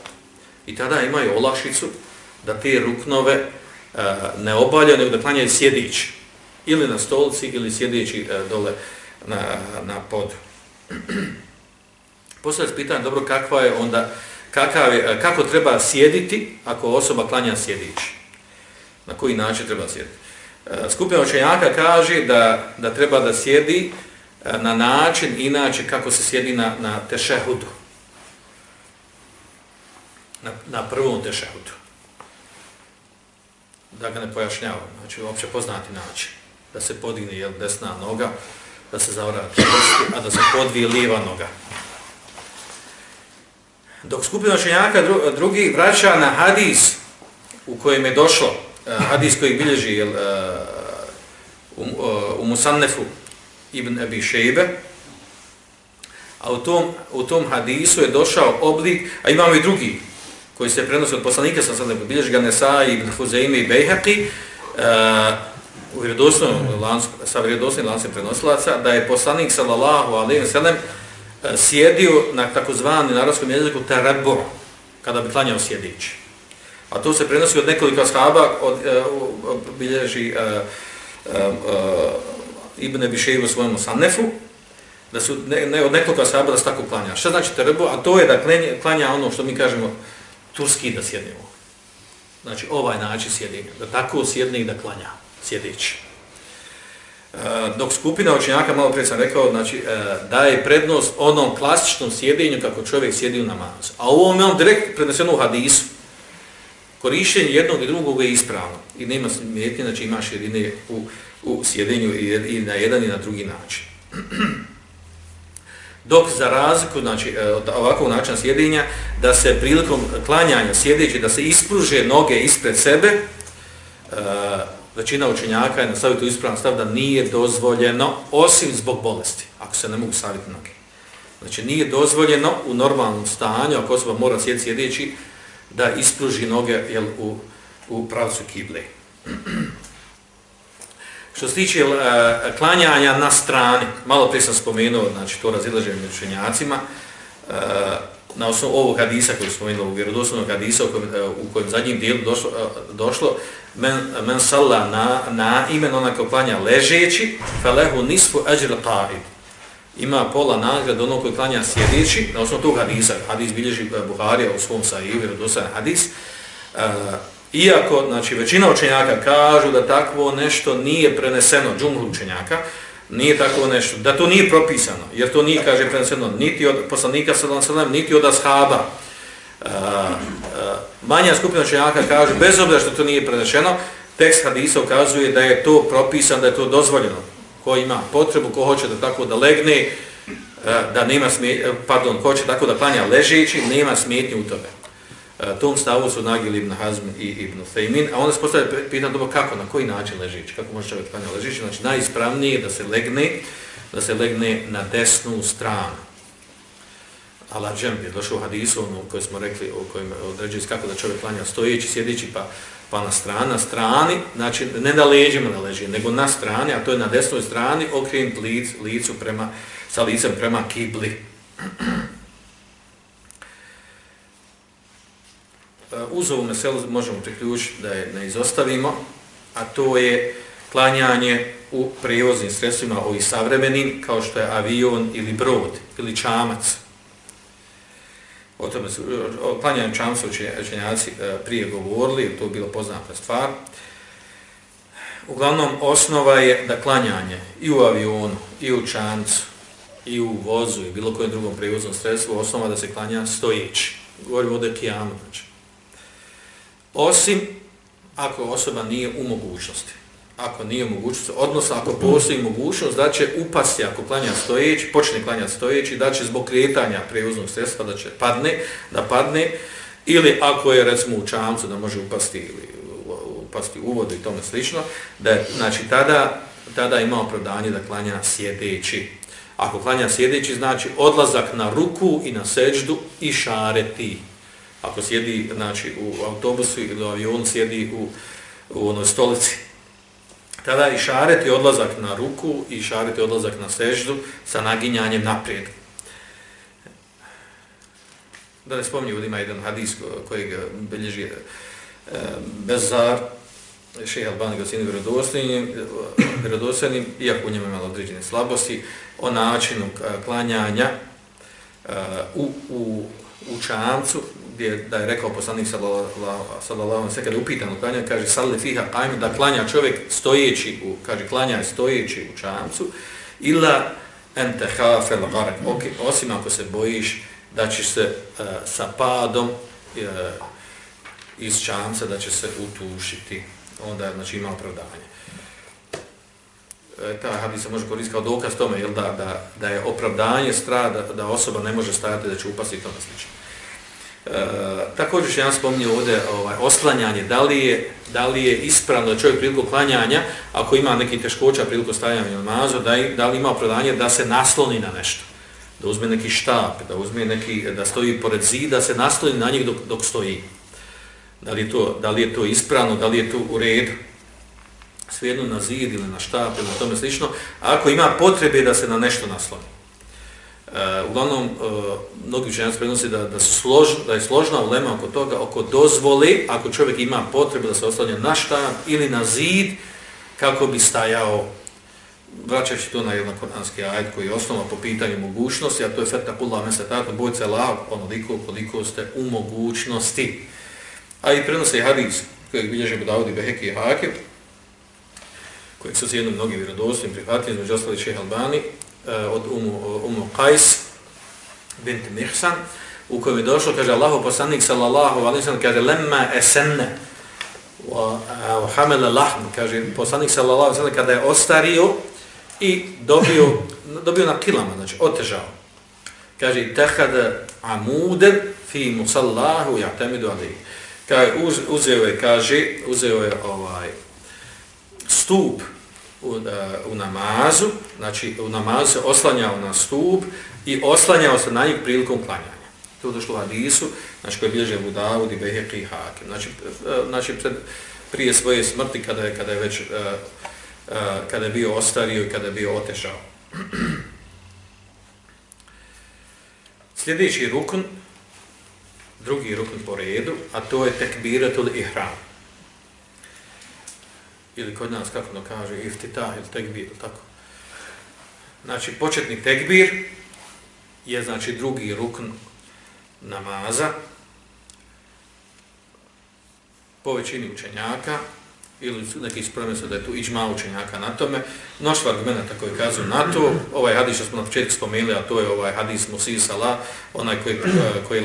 I tada imaju olakšicu da te ruknove Eh, ne obaljaju, nego da klanjaju sjedići. Ili na stolci, ili sjedići eh, dole na, na podu. se pitanje, dobro, kakva je onda, kakav je, eh, kako treba sjediti ako osoba klanja sjedići? Na koji način treba sjediti? Skupina učenjaka kaže da, da treba da sjedi na način, inače kako se sjedi na, na tešehudu. Na, na prvom tešehudu. Da ga ne pojašnjavam, znači uopće poznati način. Da se podigne jel, desna noga, da se zavrati prsti, a da se podvije lijeva noga. Dok skupina učenjaka drugi vraća na hadis u kojem je došlo, e, hadis koji bilježi jel, e, u, e, u Musannefu ibn Abi Shejbe, a u tom, u tom hadisu je došao oblik, a imamo i drugi koji se prenosi od poslanika, sam sad ne bilježi ga Nesa ibn Huzeime i Bejhaqi, uh, u vjerodostojnom lancu, sa vjerodostojnim lancem prenosilaca, da je poslanik sallallahu alaihi ve sallam uh, sjedio na takozvani narodskom jeziku tarabu, kada bi klanjao sjedići. A to se prenosi od nekoliko ashaba, od, uh, bilježi uh, uh, uh, Ibn Ebišeju u svojom Sannefu, da su ne, ne, od nekoliko ashaba da se tako klanja. Šta znači tarabu? A to je da klanja, klanja ono što mi kažemo turski da sjednemo. Znači ovaj način sjedinja, da tako sjedne i da klanja, sjedeći. Uh, dok skupina učenjaka, malo prije sam rekao, znači, uh, daje prednost onom klasičnom sjedinju kako čovjek sjedi u namazu. A ovo je on direkt predneseno u hadisu, korištenje jednog i drugog je ispravno i nema smetnje, znači imaš jedine u, u sjedenju i na jedan i na drugi način. Dok za razliku, znači e, od ovakvog načina sjedinja, da se prilikom klanjanja sjedeći, da se ispruže noge ispred sebe, e, većina učenjaka je na savjetu ispravan stav da nije dozvoljeno, osim zbog bolesti, ako se ne mogu saviti noge. Znači nije dozvoljeno u normalnom stanju, ako osoba mora sjediti sjedeći, da ispruži noge jel, u, u pravcu kible. Što se tiče uh, klanjanja na strani, malo prije sam spomenuo, znači to razilaženje među učenjacima, uh, na osnovu ovog hadisa koji smo spomenuo, u vjerodoslovnog hadisa u kojem, uh, u kojem zadnjim dijelu došlo, uh, došlo men, men salla na, na imen onako klanja ležeći, felehu nisfu ajr qa'id ima pola nagrad onog koji klanja sjedeći, na osnovu tog hadisa, hadis bilježi Buharija u svom sahivu, dosajan hadis, uh, iako znači, većina učenjaka kažu da takvo nešto nije preneseno, džumhur učenjaka, nije takvo nešto, da to nije propisano, jer to nije, kaže, preneseno niti od poslanika sallam, niti od ashaba. Uh, uh, manja skupina učenjaka kaže, bez obzira što to nije preneseno, tekst hadisa ukazuje da je to propisano, da je to dozvoljeno ko ima potrebu, ko hoće da tako da legne, da nema smetnje, pardon, ko hoće tako da klanja ležeći, nema smetnje u tome. E, tom stavu su Nagil ibn Hazm i ibn Fejmin, a onda se postavlja pitanje dobro kako, na koji način ležić, kako može čovjek klanjati ležić, znači najispravnije je da se legne, da se legne na desnu stranu. Allah džem je došao u hadisu ono, koji smo rekli, o kojem određuje kako da čovjek klanja stojeći, sjedeći, pa pa na strani, na strani, znači ne na leđima na leži, nego na strani, a to je na desnoj strani, okrenut lic, licu prema, sa licem prema kibli. E, uz ovu meselu možemo priključiti da je ne izostavimo, a to je klanjanje u prevoznim sredstvima ovih savremenim, kao što je avion ili brod ili čamac. o tome su, o klanjanju čamca učenjaci e, prije govorili, to je bilo poznata stvar. Uglavnom, osnova je da klanjanje i u avionu, i u čamcu, i u vozu, i bilo kojem drugom prevoznom sredstvu, osnova da se klanja stojeći. Govorimo ovdje kijama, znači. Osim ako osoba nije u mogućnosti. Ako nije u mogućnosti, odnosno ako postoji mogućnost da će upasti, ako klanja stojeći, počne klanja stojeći, da će zbog kretanja prevoznog sredstva da će padne, da padne, ili ako je recimo u čamcu da može upasti ili upasti u vodu i tome slično, da znači tada, tada ima opravdanje da klanja sjedeći. Ako klanja sjedeći, znači odlazak na ruku i na seđdu i šareti. Ako sjedi znači, u autobusu ili u avionu, sjedi u, u onoj stolici. Tada i šareti odlazak na ruku i šareti odlazak na seždu sa naginjanjem naprijed. Da ne spominju, ima jedan hadis kojeg bilježi e, Bezar, šeha Albani ga sinu vjerodostojnim, iako u njemu imala određene slabosti, o načinu klanjanja uh, u, u, u čancu, gdje da je rekao poslanik sallallahu alejhi ve sellem upitan klanja kaže salli fiha qa'im da klanja čovjek stojeći u kaže klanja stojeći u čamcu ila anta khaf al gharq okay, osim ako se bojiš da će se uh, sa padom uh, iz čamca da će se utušiti. Onda znači ima opravdanje. E, ta hadis se može koristiti kao dokaz tome jel da, da, da je opravdanje strada da osoba ne može stajati da će upasti to tome slično. E, također ću ja spomnio ovdje ovaj, oslanjanje, da li, je, da li je ispravno da čovjek priliku klanjanja, ako ima neki teškoća priliku stavljanja ili namazu, da, da li ima opravdanje da se nasloni na nešto, da uzme neki štap, da uzme neki, da stoji pored zida, da se nasloni na njih dok, dok stoji. Da li, to, da li je to ispravno, da li je to u redu, svejedno na zid ili na štap ili na tome slično, ako ima potrebe da se na nešto nasloni. Uh, uglavnom, uh, mnogi učenjaci prenosi da, da, slož, da je složna ulema oko toga, oko dozvoli, ako čovjek ima potrebu da se oslanja na šta ili na zid, kako bi stajao, vraćajući to na jedan koranski ajd koji je osnova po pitanju mogućnosti, a to je feta pula mesetatom, bojce la, onoliko koliko ste u mogućnosti. A i prenose i hadis, kojeg bilježe Budavodi Beheki i Hake, kojeg su sjedno mnogi vjerodostim prihvatili, među ostali šeha Albani, Eh, od Umu, eh, Umu Qais bint Mihsan u kojem je došlo, kaže Allahu poslanik sallallahu alaihi sallam, kaže lemma esenne wa, eh, wa hamela lahm, kaže poslanik sallallahu alaihi sallam, kada je ostario i dobio, dobio na kilama, znači otežao. Kaže, tehad amude fi musallahu ja'tamidu alaihi. Kaže, uz, uzeo je, kaže, uzeo je ovaj stup u, e, u namazu, znači u namazu se oslanjao na stup i oslanjao se na njih prilikom klanjanja. To je došlo u hadisu, znači koji bilježe Budavud i Behek i Hakim. Znači, e, znači pred, prije svoje smrti kada je, kada je već uh, uh, kada je bio ostario i kada je bio otešao. Sljedeći rukun, drugi rukun po redu, a to je tekbiratul ihram ili kod nas kako ono kaže iftitah ili tekbir ili tako. Znači početni tekbir je znači drugi rukn namaza po većini učenjaka ili su neki ispravljeni su da je tu iđma učenjaka na tome. Mnoštvo argumenta koji kazuju na to, ovaj hadis što smo na početku spomenuli, a to je ovaj hadis Musi onaj koji, eh, koji eh,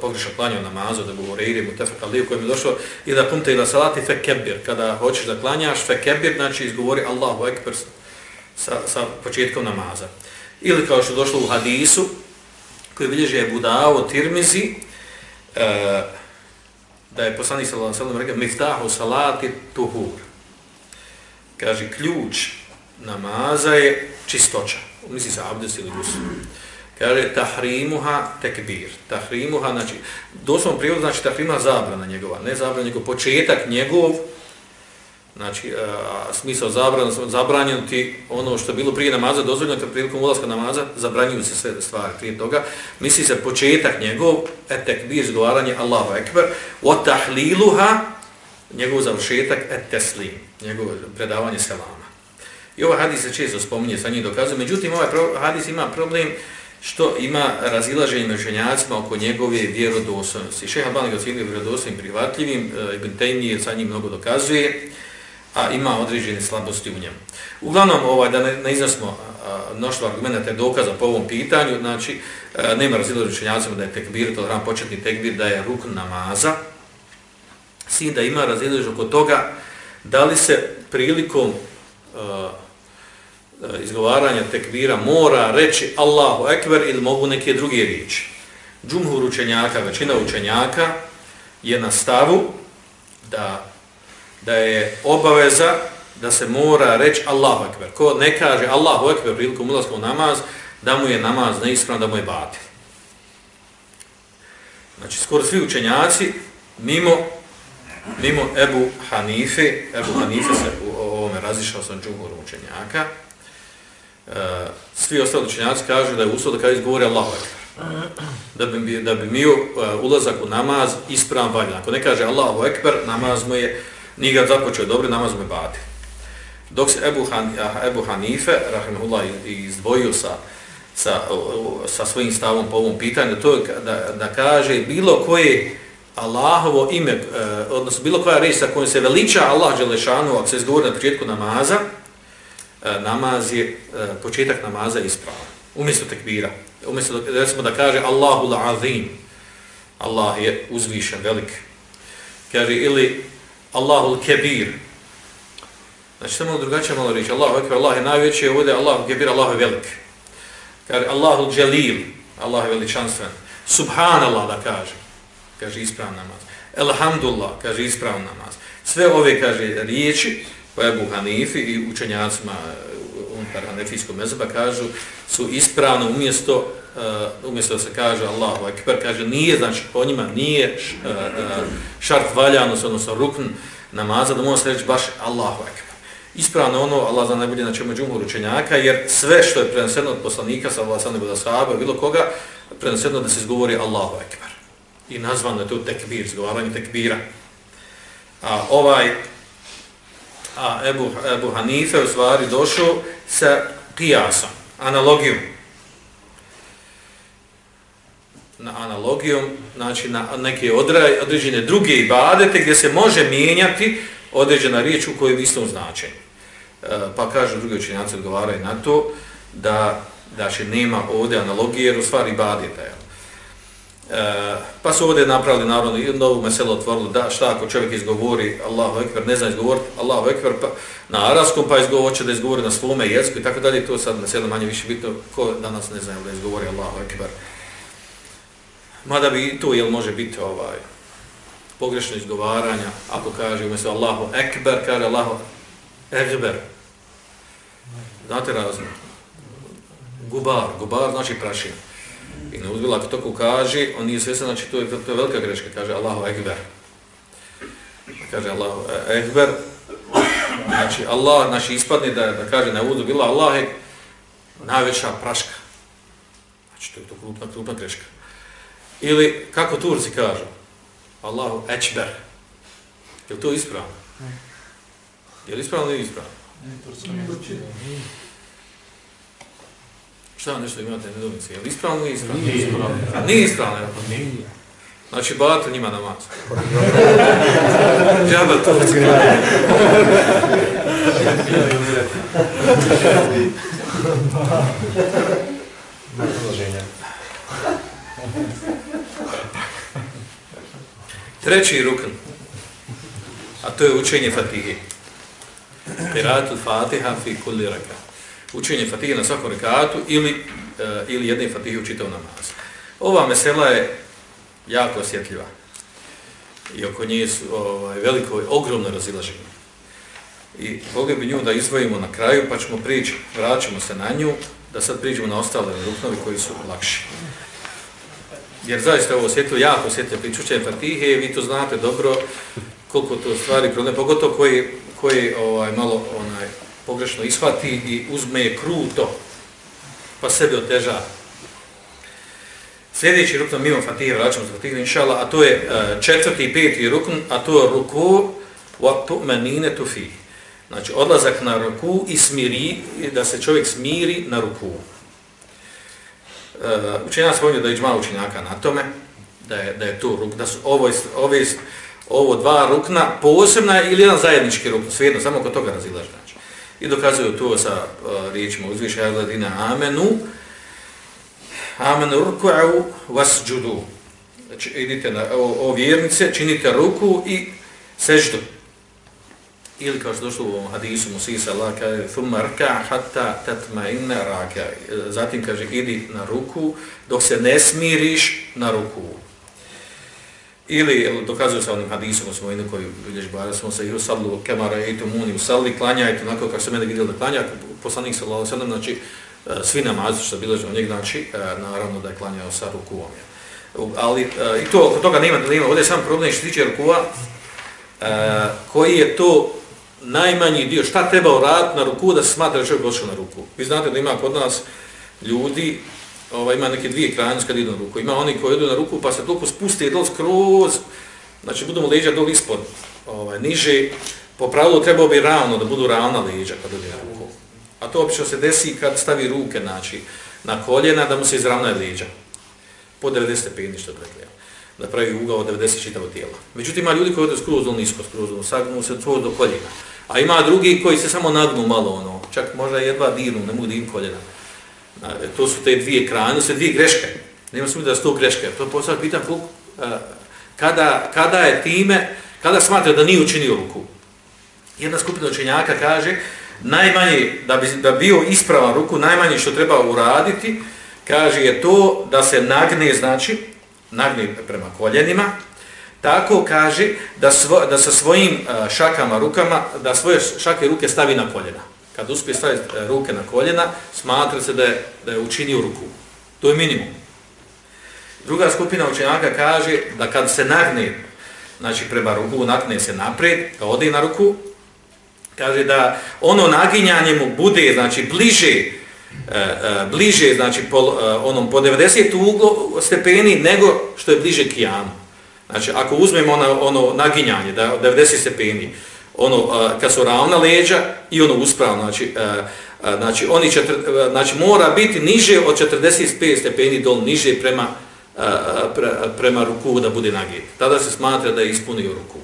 pogreša klanjao namazu, da govori ili mu tefak aliju, koji mi je došlo, i da kumte ila salati fe kebir, kada hoćeš da klanjaš fe kebir, znači izgovori Allahu ekber sa, sa početkom namaza. Ili kao što je došlo u hadisu, koji bilježi je Budao, Tirmizi, uh, da je poslanik sallallahu alejhi ve sellem rekao miftahu salati tuhur. Kaže ključ namaza je čistoća. Misli se abdest ili gusl. Kaže tahrimuha tekbir. Tahrimuha znači doslovno prijevod znači tahrimuha zabrana njegova, ne zabrana nego početak njegov znači a, smisao zabran, zabranjeno ti ono što je bilo prije namaza, dozvoljeno te prilikom ulaska namaza, zabranjuju se sve stvari prije toga. Misli se početak njegov, etek bi izgovaranje Allahu Ekber, o tahliluha, njegov završetak, et teslim, njegov predavanje selama. I ovaj hadis se često spominje, sa njih dokazuje, međutim ovaj hadis ima problem što ima razilaženje među učenjacima oko njegove vjerodostojnosti. Šeha Albani ga ocijenio vjerodostojnim prihvatljivim, e, Ibn Taymi sa njim mnogo dokazuje, a ima određene slabosti u njemu. Uglavnom, ovaj, da ne, ne iznosimo mnoštvo argumenta i dokaza po ovom pitanju, znači, a, nema razilaženje učenjacima da je tekbir, to je početni tekbir, da je rukn namaza, si da ima razilaženje oko toga da li se prilikom a, izgovaranja tekbira mora reći Allahu Ekber ili mogu neke druge riječi. Džumhur učenjaka, većina učenjaka je na stavu da, da je obaveza da se mora reći Allahu Ekber. Ko ne kaže Allahu Ekber prilikom ulazka u namaz, da mu je namaz neispravan, da mu je batil. Znači, skoro svi učenjaci, mimo, mimo Ebu Hanife, Ebu Hanife se u ovome razišao sa džuhurom učenjaka, e, svi ostali učenjaci kažu da je uslov da kada izgovori Allahu Ekber. Da bi, da bi mi e, ulazak u namaz ispravan valjan. Ako ne kaže Allahu Ekber, namaz mu je, nije ga započeo dobro, namaz me bati. Dok se Ebu, Han, Ebu Hanife, rahimahullah, izdvojio sa, sa, sa svojim stavom po ovom pitanju, to je da, da kaže bilo koje Allahovo ime, e, odnosno bilo koja reč sa kojom se veliča Allah Đelešanu, ako se izgovori na početku namaza, e, namaz je, e, početak namaza je ispravan. Umjesto tekbira. Umjesto da, recimo da kaže Allahu la'azim. Allah je uzvišen, velik. Kaže ili Allahu kebir. Znači samo drugačije malo reći. Allahu ekber, Allah je najveći, ovdje Allahu kebir, Allah je velik. Kaže Allahu dželil, Allah je veličanstven. Subhanallah da kaže. Kaže ispravan namaz. Elhamdulillah, kaže ispravan namaz. Sve ove, kaže, riječi, po Ebu Hanifi i učenjacima unutar Hanefijskog mezeba kažu su ispravno umjesto uh, umjesto da se kaže Allahu Ekber, kaže nije, znači po njima nije š, uh, uh, šart valjanost, odnosno rukn namaza, da možemo se reći baš Allahu Ekber. Ispravno ono, Allah zna najbolje na čemu džumhur učenjaka, jer sve što je preneseno od poslanika, sa Allah sam nebo sahaba, bilo koga, preneseno da se izgovori Allahu Ekber. I nazvano je to tekbir, izgovaranje tekbira. A ovaj, a Ebu, Ebu Hanife u stvari došao sa kijasom, analogijom. Na analogijom, znači na neke određene druge ibadete gdje se može mijenjati određena riječ u kojoj istom značenju. E, pa kažu drugi učenjaci odgovaraju na to da da će nema ovdje analogije jer u stvari ibadete. Je. E, pa su ovdje napravili naravno i novu meselu otvorili da šta ako čovjek izgovori Allahu Ekber, ne zna izgovoriti Allahu Ekber pa, na arabskom pa izgovoće da izgovori na svome jeziku i tako dalje, to sad meselo manje više bitno ko danas ne zna da izgovori Allahu Ekber. Mada bi to jel može biti ovaj pogrešno izgovaranja ako kaže umjesto Allahu Ekber, kaže Allahu Ekber. Znate razno? Gubar, gubar znači prašina. I ne uzbila, ako to kaže, on nije svjesan, znači to je, to je velika greška, kaže Allahu Ekber. Kaže Allahu Ekber, znači Allah, naši ispadni da, da kaže ne uzbila, Allah je najveća praška. Znači to je to krupna, krupna greška. Ili, kako Turci kažu, Allahu Ekber. Je to ispravno? Je li ispravno ili ispravno? Ne, Turci ne. Šta nešto imate nedomice? Je li ispravno ili ispravno? Nije ispravno. Nije ispravno? Nije. Znači, bavate njima namaz. Džaba to zgrada. Treći rukn, a to je učenje Fatihe. Qiratul Fatiha fi kulli raka učenje fatihe na svakom rekatu ili, uh, ili jedne fatihe u čitav namaz. Ova mesela je jako osjetljiva i oko nje su ovaj, veliko, ogromno razilaženje. I Boga bi nju da izvojimo na kraju, pa ćemo prići, vraćamo se na nju, da sad priđemo na ostale ruknovi koji su lakši. Jer zaista ovo osjetljivo, jako osjetljivo pričućenje fatihe, vi to znate dobro koliko to stvari problem, pogotovo koji, koji ovaj, malo onaj, pogrešno ishvati i uzme je kruto, pa sebe oteža. Sljedeći rukn mimo Fatihe, vraćamo se Fatihe, inšala, a to je e, četvrti i peti rukn, a to je ruku wa tu'manine tufi. Znači, odlazak na ruku i smiri, da se čovjek smiri na ruku. Eh, učenjaka spominju da je džma učenjaka na tome, da je, da je to ruk, da su ovo, ove, ovo dva rukna posebna ili jedan zajednički ruk, svejedno, samo kod toga razilaž znači. I dokazuju to sa uh, riječima uzviše Agladina amenu, amenu ruku'u vas džudu. Znači, idite na o, o vjernice, činite ruku i seždu. Ili kao što došlo u ovom hadisu Musisa Allah kaže thumma rka hatta tatma inna raka. E, zatim kaže idi na ruku dok se ne smiriš na ruku. Ili dokazuje se onim hadisom u svojinu koji vidiš bara smo se yusallu usallu kemara i muni usalli klanjajte onako kako se mene vidio da klanja poslanik sallallahu alejhi ve sellem znači e, svi namazi što bilježe od njeg znači e, naravno da je klanjao sa rukom ali i to oko toga nema nema ovdje sam problem što tiče rukua koji je to najmanji dio, šta treba uraditi na ruku da se smatra da čovjek došao na ruku. Vi znate da ima kod nas ljudi, ovaj, ima neke dvije krajnosti kad idu na ruku. Ima oni koji idu na ruku pa se toliko spusti dol skroz, znači budemo leđa dol ispod, ovaj, niže. Po pravilu trebao bi ravno, da budu ravna leđa kad ide na ruku. A to obično se desi kad stavi ruke znači, na koljena da mu se izravna leđa. Po 90 stepeni što dakle da pravi ugao od 90 čitavo tijela. Međutim, ima ljudi koji ode skroz dol nisko, skroz dol, sagnu se tvoj do koljena. A ima drugi koji se samo nagnu malo ono, čak možda jedva dirnu, ne mogu dim koljena. To su te dvije krajne, su dvije greške. Nema smisla da su to greške. To posao pitan koliko, e, kada, kada je time, kada smatra da nije učinio ruku. Jedna skupina učenjaka kaže, najmanje, da bi da bio ispravan ruku, najmanje što treba uraditi, kaže je to da se nagne, znači, nagne prema koljenima, Tako kaže da, svo, da sa svojim e, šakama, rukama, da svoje šake ruke stavi na koljena. Kad uspije staviti e, ruke na koljena, smatra se da je, da je učinio ruku. To je minimum. Druga skupina učenjaka kaže da kad se nagne, znači prema ruku, nagne se napred, da pa ode na ruku, kaže da ono naginjanje mu bude znači bliže e, bliže znači pol, onom po 90 uglo stepeni nego što je bliže kijamu. Znači, ako uzmemo ono, ono naginjanje, da 90 stepeni, ono, uh, kad su ravna leđa i ono uspravno, znači, znači, oni četr, znači, mora biti niže od 45 stepeni dol, niže prema, pre, prema ruku da bude nagit. Tada se smatra da je ispunio ruku.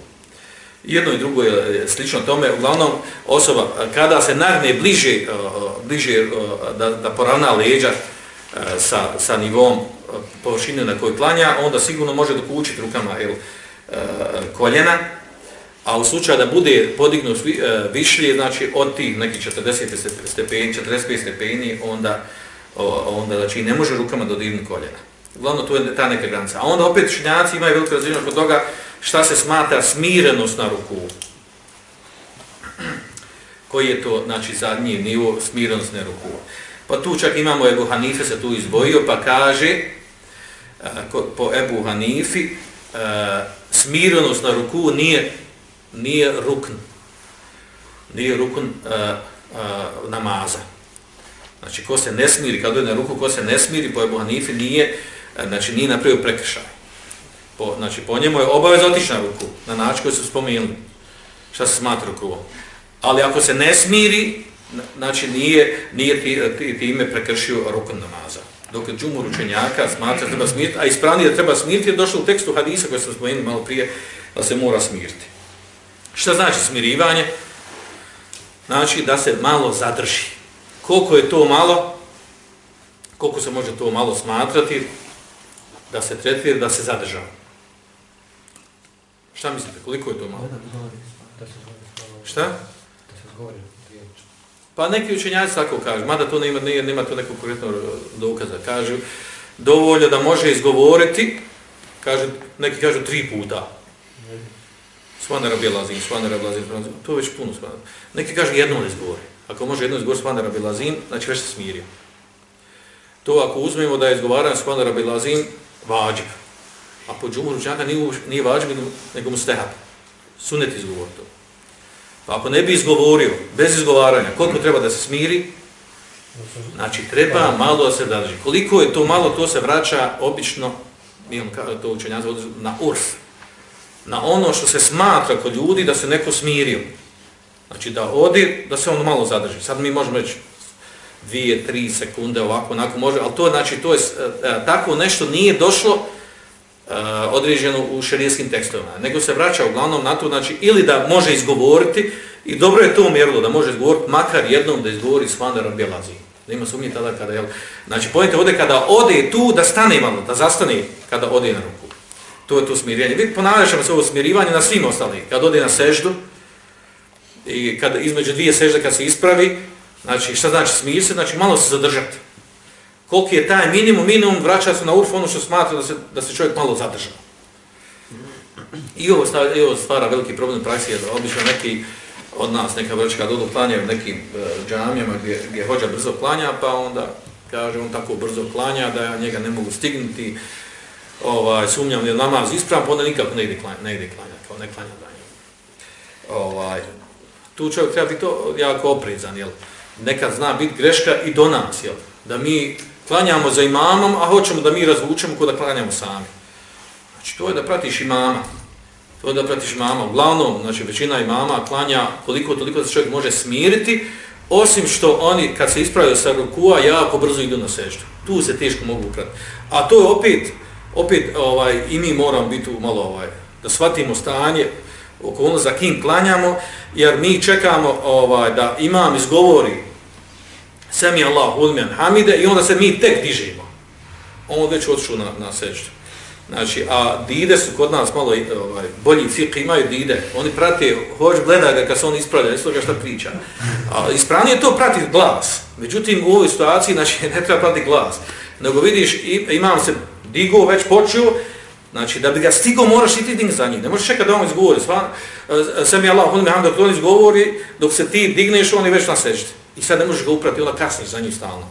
Jedno i drugo je slično tome. Uglavnom, osoba, kada se nagne bliže, bliže da, da poravna leđa sa, sa nivom površine na kojoj klanja, onda sigurno može dokučiti rukama jel, e, koljena, a u slučaju da bude podignut e, višlje, znači od tih nekih 40 stepeni, 45 stepeni, onda, onda znači, ne može rukama dodirnuti koljena. Glavno tu je ta neka granica. A onda opet šinjaci imaju veliko različno kod toga šta se smatra smirenost na ruku. Koji je to, znači, zadnji nivo smirenost na ruku. Pa tu čak imamo Ebu Hanife se tu izbojio, pa kaže, e, po Ebu Hanifi, e, smirenost na ruku nije, nije rukn. Nije rukn e, namaza. Znači, ko se ne smiri, kad je na ruku, ko se ne smiri, po Ebu Hanifi nije, znači, nije napravio prekršaj. Po, znači, po njemu je obavez otići na ruku, na način koji su spomenuli. Šta se smatra rukom. Ali ako se ne smiri, znači, nije, nije time prekršio rukn namaza dok je džumur učenjaka smatra treba smirti, a ispravnije da treba smirti je došlo u tekstu hadisa koje sam spomenuo malo prije da se mora smirti. Šta znači smirivanje? Znači da se malo zadrži. Koliko je to malo? Koliko se može to malo smatrati? Da se tretira, da se zadrža. Šta mislite, koliko je to malo? Šta? Da se zgovori. Pa neki učenjaci tako kažu, mada to nema, nema, nema to nekog konkretnog dokaza, kažu dovoljno da može izgovoriti, kaže, neki kažu tri puta. Svanera bilazin, svanera bilazin, to je već puno svanera. Neki kažu jedno izgovori. Ako može jedno izgovori svanera bilazin, znači već se smirio. To ako uzmemo da je izgovaran svanera bilazin, vađib. A po džumu ručnjaka nije, nije vađib, nego mu stehab. Sunet izgovor to. Pa ako ne bi izgovorio, bez izgovaranja, koliko treba da se smiri? Znači, treba malo da se drži. Koliko je to malo, to se vraća obično, mi imam to učenja na urf. Na ono što se smatra kod ljudi da se neko smirio. Znači, da odi, da se on malo zadrži. Sad mi možemo reći, dvije, tri sekunde, ovako, onako može, ali to znači, to je, tako nešto nije došlo Eh, određeno u šerijskim tekstovima, nego se vraća uglavnom na to, znači, ili da može izgovoriti, i dobro je to mjerilo da može izgovoriti, makar jednom da izgovori Svanda Rabielazi. Da ima sumnje tada kada, jel, znači, pojete ovdje kada ode tu, da stane malo, da zastane kada ode na ruku. To je to smirjenje. Vi ponavljašamo se ovo smirivanje na svim ostalim. Kad ode na seždu, i kad između dvije sežde kad se ispravi, znači šta znači smir se, znači malo se zadržati. Koliki je taj minimum, minimum vraća se na urf ono što smatra da se, da se čovjek malo zadrža. I ovo, stavlja, i ovo stvara veliki problem praksi, jer obično neki od nas, neka vrčka dodu odu klanjaju nekim uh, džamijama gdje, gdje hođa brzo klanja, pa onda kaže on tako brzo klanja da ja njega ne mogu stignuti, ovaj, sumnjam je namaz ispravan, pa onda nikako ne ide klanja, ne ide klanja, kao ne klanja da Ovaj, tu čovjek treba biti to jako oprezan, jel? Nekad zna biti greška i do nas, jel? Da mi klanjamo za imamom, a hoćemo da mi razvučemo kod da klanjamo sami. Znači, to je da pratiš imama. To je da pratiš imama. Uglavnom, znači, većina imama klanja koliko toliko da se čovjek može smiriti, osim što oni, kad se ispravio sa rukua, jako brzo idu na seždu. Tu se teško mogu pratiti. A to je opet, opet ovaj, i mi moramo biti malo, ovaj, da shvatimo stanje, okolno za kim klanjamo, jer mi čekamo ovaj da imam izgovori Sami Allah ulmen hamide i onda se mi tek dižimo. On već odšao na, na seždu. Znači, a dide su kod nas malo ovaj, bolji fik imaju dide. Oni prate, hoć gleda ga kad se on ispravlja, isto ga šta priča. A ispravnije to prati glas. Međutim, u ovoj situaciji znači, ne treba prati glas. Nego vidiš, imam se digo, već počeo, Znači, da bi ga stigo, moraš i ti ding za njih. Ne možeš čekati da on izgovori. Sva, sam je Allah, on mi dok on izgovori, dok se ti digneš, on je već na seždi. I sad ne možeš ga uprati, onda kasniš za njim stalno.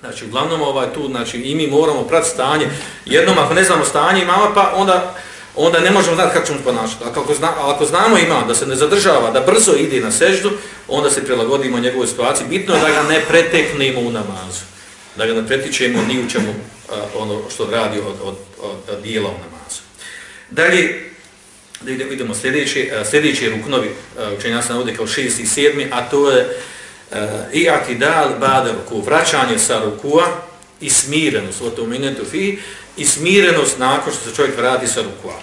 Znači, uglavnom, ovaj, tu, znači, i mi moramo prati stanje. Jednom, ako ne znamo stanje imama, pa onda, onda ne možemo znati kako ćemo ponašati. A ako, zna, ako znamo ima da se ne zadržava, da brzo ide na seždu, onda se prilagodimo njegovoj situaciji. Bitno je da ga ne preteknemo u namazu. Da ga ne pretičemo ni u čemu ono što radi od, od, od, od dijela u namazu. Dalje, da vidimo sljedeći, sljedeći ruknovi učenja se navode kao šesti i sedmi, a to je uh, Eh, i atidal bada ruku, vraćanje sa rukua i smirenost, o tom inetu fi, i smirenost nakon što se čovjek vrati sa rukua.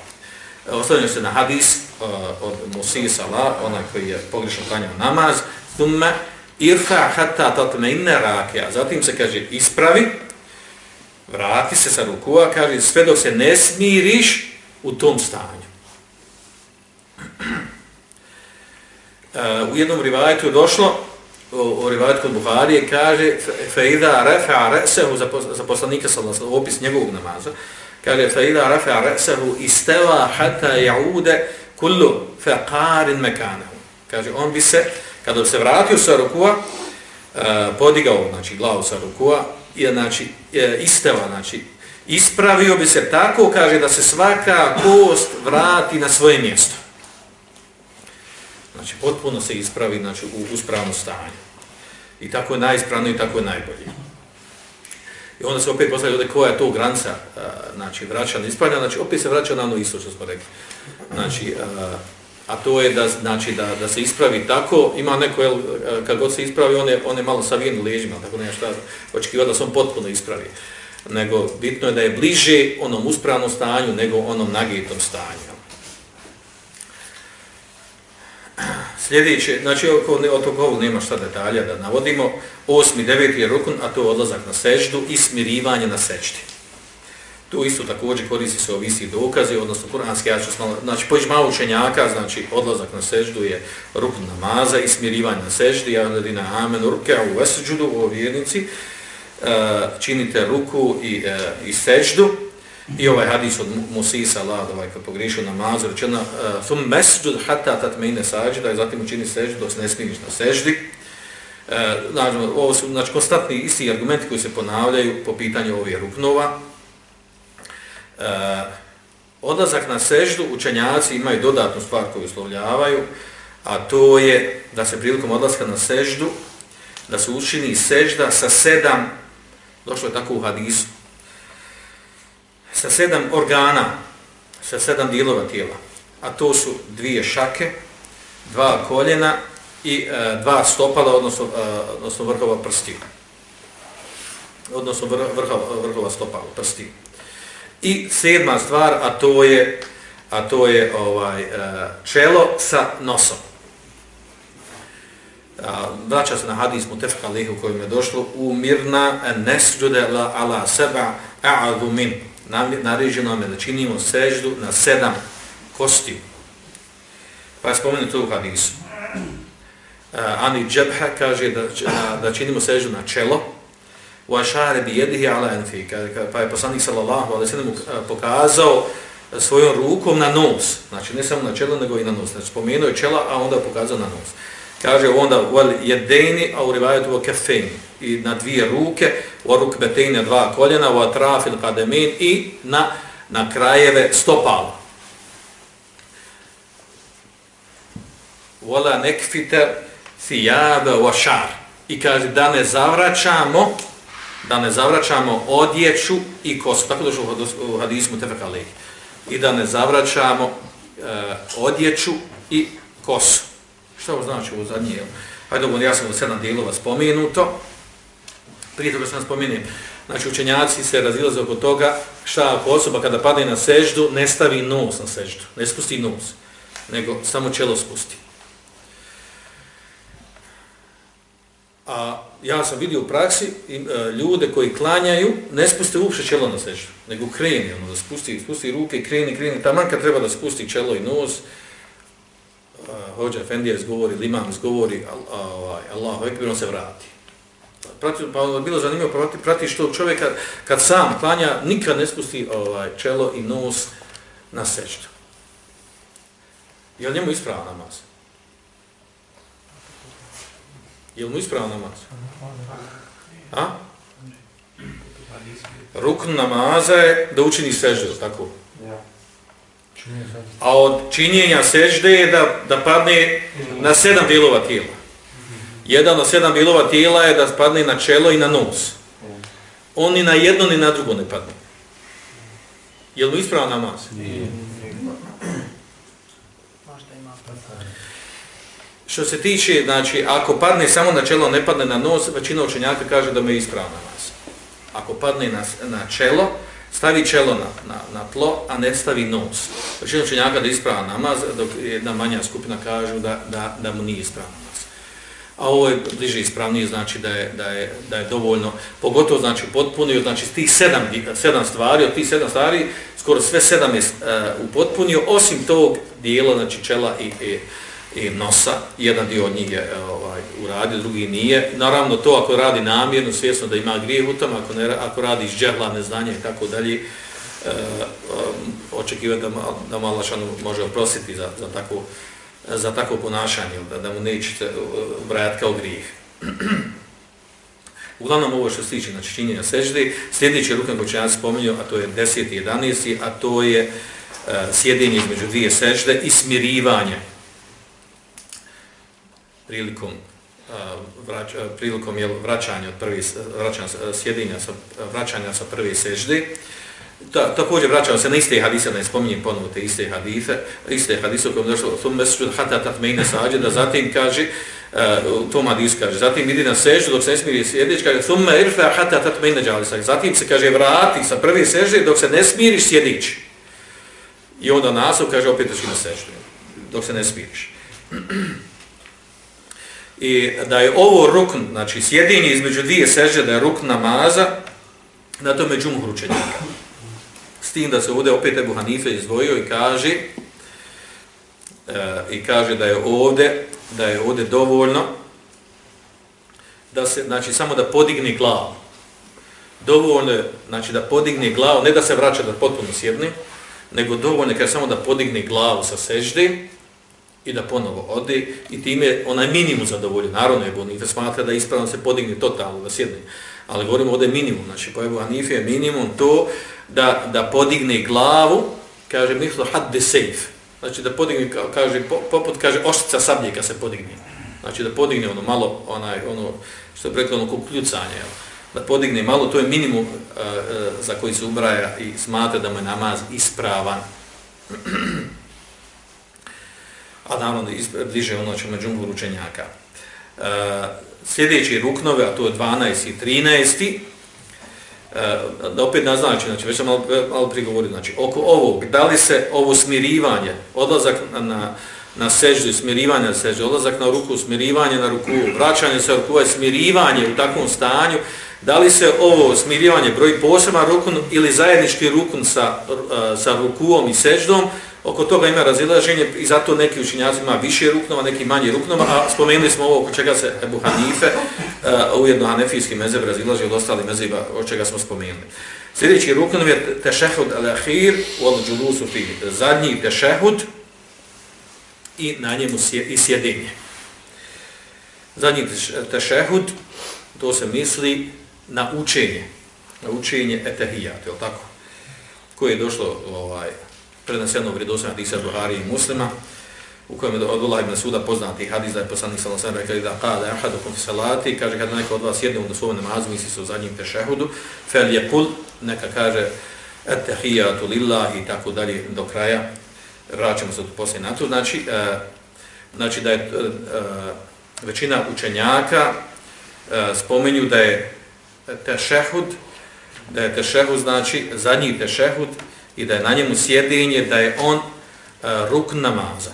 Eh, Ostavljamo se na hadis uh, od Musi Salah, onaj koji je pogrešno klanjao namaz, thumme irfa hatta tatme inne rakija. Zatim se kaže ispravi, vrati se sa rukua, kaže, sve dok se ne smiriš u tom stanju. Uh, u jednom rivajtu je došlo, o, o rivajet kod Buharije, kaže, feida refa resehu, za, poslanika sallallahu opis njegovog namaza, kaže, feida refa resehu isteva hata jaude kullu feqarin mekanehu. Kaže, on bi se, kada bi se vratio sa rukua, e, podigao, znači, glavu sa rukua, je znači e, isteva znači ispravio bi se tako kaže da se svaka kost vrati na svoje mjesto znači potpuno se ispravi znači u uspravno stanje i tako je najispravno i tako je najbolje. I onda se opet postavlja ovdje koja je to granca znači vraćana ispravljena znači opet se vraća na ono isto što smo rekli. Znači a to je da znači da da se ispravi tako. Ima neko jel, kad god se ispravi one one malo savijenu leđima tako ne šta očekivati da se on potpuno ispravi. Nego bitno je da je bliže onom uspravnom stanju nego onom nagitom stanju. Sljedeće znači oko o tog toga nema šta detalja da navodimo. Osmi deveti je rukun a to je odlazak na sećdu i smirivanje na sećdi Tu isto također koristi se ovisi dokaze, odnosno kuranski ja malo, znači pođi malo učenjaka, znači odlazak na seždu je rukun namaza i smirivanje na seždi, ja radi na amen ruke, a u veseđudu, u vjernici, uh, činite ruku i, e, i seždu, i ovaj hadis od Musisa, Allah, ovaj, kad pogriješio namazu, rečeno, e, thum mesđud hata tatmeine sađida, i zatim učini seždu, dok se ne smiriš na seždi, E, znači, ovo su znači, konstantni isti argumenti koji se ponavljaju po pitanju ovih ruknova, E, odlazak na seždu, učenjaci imaju dodatnu stvar koju uslovljavaju, a to je da se prilikom odlaska na seždu, da se učini sežda sa sedam, došlo je tako u hadisu, sa sedam organa, sa sedam dijelova tijela, a to su dvije šake, dva koljena i e, dva stopala, odnosno, e, odnosno vrhova prsti. Odnosno vrhova, vrhova stopala, prsti. I sedma stvar, a to je, a to je ovaj e, čelo sa nosom. Vraća se na hadis Mutefka Lihu kojim je došlo umirna nesđude la ala seba a'adu min. Naređeno nam je da činimo seždu na sedam kosti. Pa je spomenuto u hadisu. E, Ani Džebha kaže da, da činimo seždu na čelo, u ašare bi jedihi ala enfi, pa je poslanik sallallahu alaihi sallam e, pokazao svojom rukom na nos, znači ne samo na čelo, nego i na nos. Znači spomenuo je čela, a onda pokazao na nos. Kaže onda wal yadaini a u rivajetu o i na dvije ruke, wa rukbatayn dva koljena, wa atrafil kademin i na, na krajeve stopala. Wala nekfite thiyaba wa shar. I kaže da ne zavraćamo da ne zavraćamo odjeću i kosu. Tako došlo u hadismu tefekali. I da ne zavraćamo e, odjeću i kosu. Šta ovo znači ovo zadnje? Hajde, ovo ja sam u sedam dijelova spomenuto. Prije toga sam spomenem, Znači, učenjaci se razilaze oko toga šta ako osoba kada padne na seždu ne stavi nos na seždu. Ne spusti nos, nego samo čelo spusti. A ja sam vidio u praksi i, e, ljude koji klanjaju, ne spuste uopšte čelo na seždu, nego kreni, ono, da spusti, spusti ruke kreni, kreni. Taman kad treba da spusti čelo i nos, hođa Efendija izgovori, imam izgovori, ovaj, Allah, ekber, on se vrati. Prati, pa ono bilo zanimljivo prati, prati što čovjek kad, kad sam klanja, nikad ne spusti ovaj, čelo i nos na seždu. Je li njemu ispravan namaz? Je li mu ispravan namaz? A? Rukn namaza je da učini seždu, tako? Ja. A od činjenja sežde je da, da padne na sedam dijelova tijela. Jedan od sedam dijelova tijela je da padne na čelo i na nos. On ni na jedno ni na drugo ne padne. Je li mu ispravan namaz? Nije. Što se tiče, znači, ako padne samo na čelo, ne padne na nos, većina učenjaka kaže da me ispravna namaz. Ako padne na, na čelo, stavi čelo na, na, na tlo, a ne stavi nos. Većina učenjaka da ispravna namaz, dok jedna manja skupina kaže da, da, da mu nije ispravan namaz. A ovo je bliže ispravnije, znači da je, da je, da je dovoljno, pogotovo znači potpunio, znači tih sedam, sedam stvari, od tih sedam stvari, skoro sve sedam je uh, upotpunio, osim tog dijela, znači čela i, i i nosa, jedan dio od njih je e, ovaj, uradio, drugi nije. Naravno, to ako radi namjerno, svjesno da ima grijeh u tom, ako, ne, ako radi iz džehla, neznanja i tako dalje, e, e očekivati da, da malo šanu može oprostiti za, za, tako, za tako ponašanje, da, da mu nećete e, brajati kao grijeh. Uglavnom, ovo što se tiče znači, činjenja sežde, sljedeći rukan koji će ja spomenuo, a to je 10. i 11. a to je uh, sjedinje između dvije sežde i smirivanje prilikom vrać, prilikom je vraćanja od prvi vraćanja sjedinja sa vraćanja sa prve sežde Ta, također vraćamo se na iste hadise, ne spominjem ponovo te iste hadise, iste hadise u kojem došlo, sun mesuđu hata tatmejne sađe, da zatim kaže, uh, tom hadisu kaže, zatim idi na seždu dok se ne smiri sjedić, kaže, thum me irfe hata tatmejne džalisa, zatim se kaže, vrati sa prve sežde dok se ne smiriš sjedić. I onda nasu kaže, opet na seždu, dok se ne smiriš. I da je ovo rukn, znači sjedinje između dvije sežde, da je rukn namaza, na to među učenjaka. S tim da se ovdje opet Ebu Hanife izdvojio i kaže, e, i kaže da je ovdje, da je ovdje dovoljno, da se, znači samo da podigne glavu. Dovoljno je, znači da podigne glavu, ne da se vraća da potpuno sjedne, nego dovoljno je samo da podigne glavu sa sežde, i da ponovo ode i time onaj minimum zadovolji. Naravno je Bonife smatra da ispravno se podigne totalno da sjedne. Ali govorimo ovdje minimum. Znači po Ebu Hanife je minimum to da, da podigne glavu, kaže mislo had de safe. Znači da podigne, kaže, poput kaže oštica sabljika se podigne. Znači da podigne ono malo, onaj, ono, što je prekladno kukljucanje, kljucanje, da podigne malo, to je minimum uh, uh, za koji se ubraja i smatra da mu je namaz ispravan. Pa a naravno bliže ono ćemo džumhur učenjaka. E, sljedeći ruknove, a to je 12. i 13. e, da opet naznači, znači već sam malo, malo prigovorio, znači oko ovog, da li se ovo smirivanje, odlazak na, na, na seždu, smirivanje na seždu, odlazak na ruku, smirivanje na ruku, vraćanje se ruku, smirivanje u takvom stanju, da li se ovo smirivanje broji posebno rukun ili zajednički rukun sa, e, sa rukuom i seždom, Oko toga ima razilaženje i zato neki učinjaci ima više ruknova, neki manje ruknova, a spomenuli smo ovo oko čega se Ebu Hanife, uh, ujedno hanefijski mezeb razilaži od ostali mezeba od čega smo spomenuli. Sljedeći ruknov je tešehud al-ahir u al-đulusu fi zadnji tešehud i na njemu sje, i sjedinje. Zadnji tešehud, to se misli na učenje, na učenje etahijat, je li tako? Koje je došlo ovaj, preneseno u vredosnom hadisa Buhari i muslima, u kojem je od Allah ibn Suda poznati hadis da je poslanik sallam sallam rekao da kada ahadu kum salati, kaže kada neko od vas jedne u svojom namazu misli se u zadnjim tešehudu, fel je kul, neka kaže etahijatu lillahi i tako dalje do kraja, vraćamo se poslije na to, znači, e, znači da je e, e većina učenjaka e, spomenju da je tešehud, da je tešehud znači zadnji tešehud, i da je na njemu sjedinje, da je on uh, ruk namaza.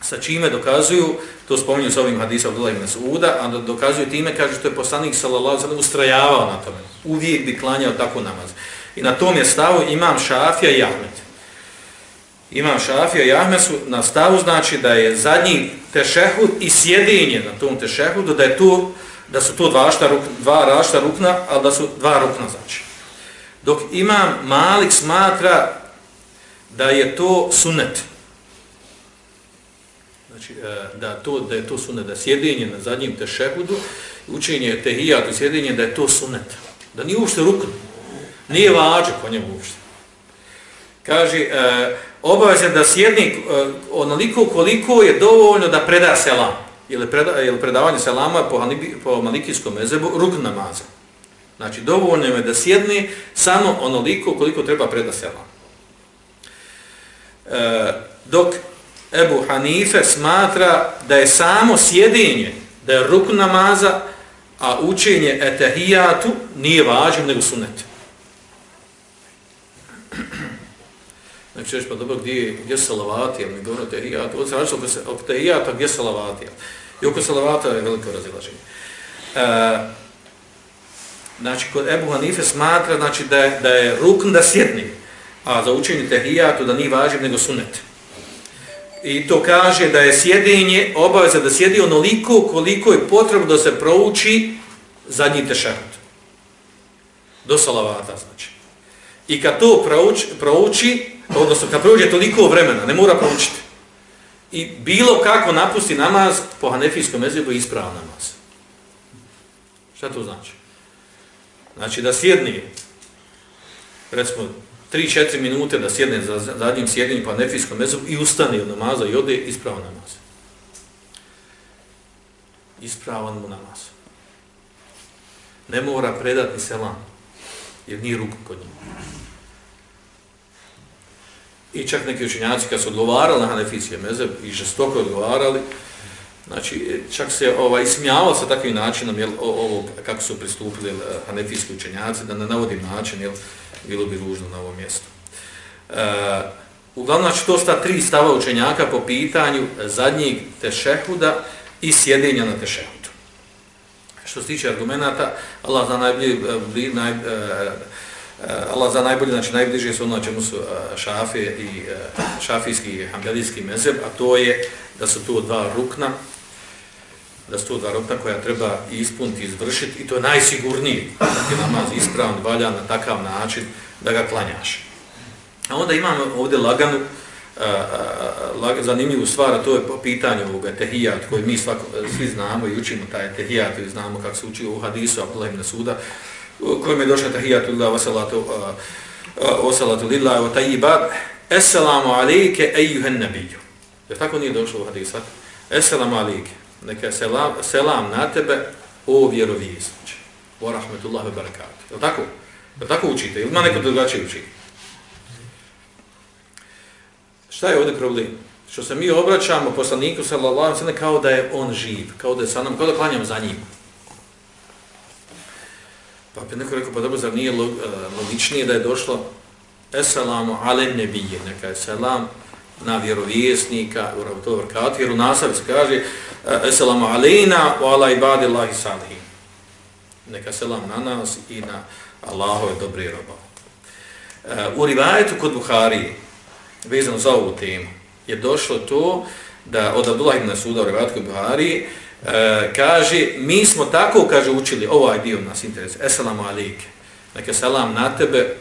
Sa čime dokazuju, to spominju s ovim hadisom Abdullah ibn Suda, a dokazuju time, kaže što je poslanik sallallahu sallam ustrajavao na tome. Uvijek bi klanjao tako namaz. I na tom je stavu imam Šafija i Ahmed. Imam Šafija i Ahmed su na stavu znači da je zadnji tešehud i sjedinje na tom tešehudu, da je tu da su to dva, šta, dva rašta rukna, ali da su dva rukna znači. Dok imam Malik smatra da je to sunet. Znači, e, da, to, da je to sunnet, da sjedinje na zadnjim tešehudu, učenje tehijatu, sjedinje, da je to sunnet. Da nije uopšte rukno. Nije vađe po njemu uopšte. Kaže, e, obavezan da sjedni e, onoliko koliko je dovoljno da preda selam. Ili, preda, ili predavanje selama po, po malikijskom mezebu rukn namazan. Znači, dovoljno je da sjedne samo onoliko koliko treba preda selam. E, dok Ebu Hanife smatra da je samo sjedinje, da je ruku namaza, a učenje etahijatu nije važno nego sunet. Znači, reći, pa dobro, gdje, gdje su salavatija, mi govorimo etahijatu, ovo se različilo oko etahijata, gdje su salavatija. I oko salavata je veliko razilaženje. E, znači kod Ebu Hanife smatra znači da je, da je rukn da sjedni, a za učenje tehijatu da nije važiv nego sunet. I to kaže da je sjedinje obaveza da sjedi onoliko koliko je potrebno da se prouči zadnji tešahut. Do salavata znači. I kad to prouči, prouči odnosno kad prođe toliko vremena, ne mora proučiti. I bilo kako napusti namaz po hanefijskom jezivu ispravan namaz. Šta to znači? Znači da sjedni, recimo 3-4 minute da sjedne za zadnjim sjedinjem pa nefijskom mezom i ustane od namaza i ode ispravan namaz. Ispravan mu namaz. Ne mora predati selam, jer nije ruku kod njega. I čak neki učenjaci kad su odgovarali na hanefijske meze i žestoko odgovarali, Znači, čak se ovaj, ismijavao sa takvim načinom, jel, ovo, kako su pristupili jel, hanefijski učenjaci, da ne navodim način, jel, bilo bi ružno na ovom mjestu. E, uglavnom, znači, to sta tri stava učenjaka po pitanju zadnjeg tešehuda i sjedenja na tešehudu. Što se tiče argumenta, Allah zna najbolje, e, bli, naj, e, e Allah za najbolje, znači najbliže su ono čemu su e, šafije i šafijski i hambelijski mezeb, a to je da su to dva rukna, da su to dva koja treba ispuniti, izvršiti i to je najsigurnije. da namaz ispravan, valja na takav način da ga klanjaš. A onda imamo ovdje laganu, a, a, lag, zanimljivu stvar, a to je po pitanju ovoga tehijat koji mi svako, svi znamo i učimo taj tehijat i znamo kako se uči u hadisu Abdullah ibn Suda, kojim je došla tahijatu lillahi wa salatu, lillahi wa tajibat, Assalamu alaike ejuhen nabiju. Jer tako nije došlo u hadisu. Esselamu alike neka selam, selam na tebe, o vjerovjesniče. Wa rahmetullahi wa barakatuh. Je tako? Je tako učite? Ili ima neko drugačije uči? Šta je ovdje problem? što se mi obraćamo poslaniku sallallahu alejhi ve sellem kao da je on živ, kao da je sa nam, kao da klanjamo za njim. Pa bi neko rekao, pa dobro, zar nije e, logičnije da je došlo Esselamu ale nebije, neka je selam na vjerovjesnika, u to vrkatu, jer u nasavi se kaže Esselamu alina wa ala ibadillahi salihim. salihin. Neka selam na nas i na Allahove dobre roba. E, u rivajetu kod Buharije, vezano za ovu temu, je došlo to da od Abdullah ibn Suda u rivajetu kod Buharije, e, kaže, mi smo tako, kaže, učili, ovaj dio nas interes, Esselamu alike, neka selam na tebe,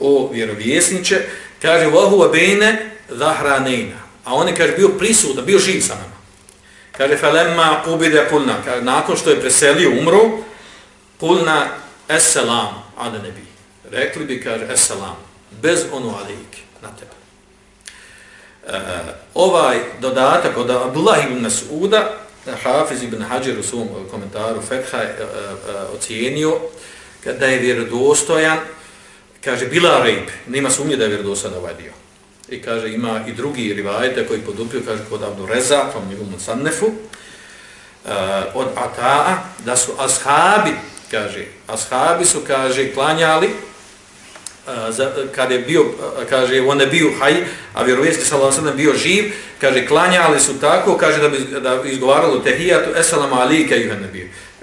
o vjerovjesniče, kaže, vahu abene zahranejna, a on je, kaže, bio prisutan, bio živ sa nama. Kaže, felemma kubide kulna. kaže, nakon što je preselio, umro, pulna eselam, a da ne bi. Rekli bi, kaže, eselam, bez onu alike, na tebe. E, ovaj dodatak od Abdullah ibn Mas'uda, Hafiz ibn Hajar u svom komentaru Fekha e, e, ocijenio da je vjerodostojan, kaže, bila rejb, nema sumnje da je vjerodostojan ovaj dio. I kaže, ima i drugi rivajete koji podupio, kaže, kod Abdu Reza, tom njegovom sannefu, uh, eh, od Ata'a, da su ashabi, kaže, ashabi su, kaže, klanjali, eh, kada je bio, eh, kaže, on je bio haj, a vjerovijesti sallallahu bio živ, kaže, klanjali su tako, kaže, da bi, da bi izgovaralo tehijatu, esalamu alike, juhan ne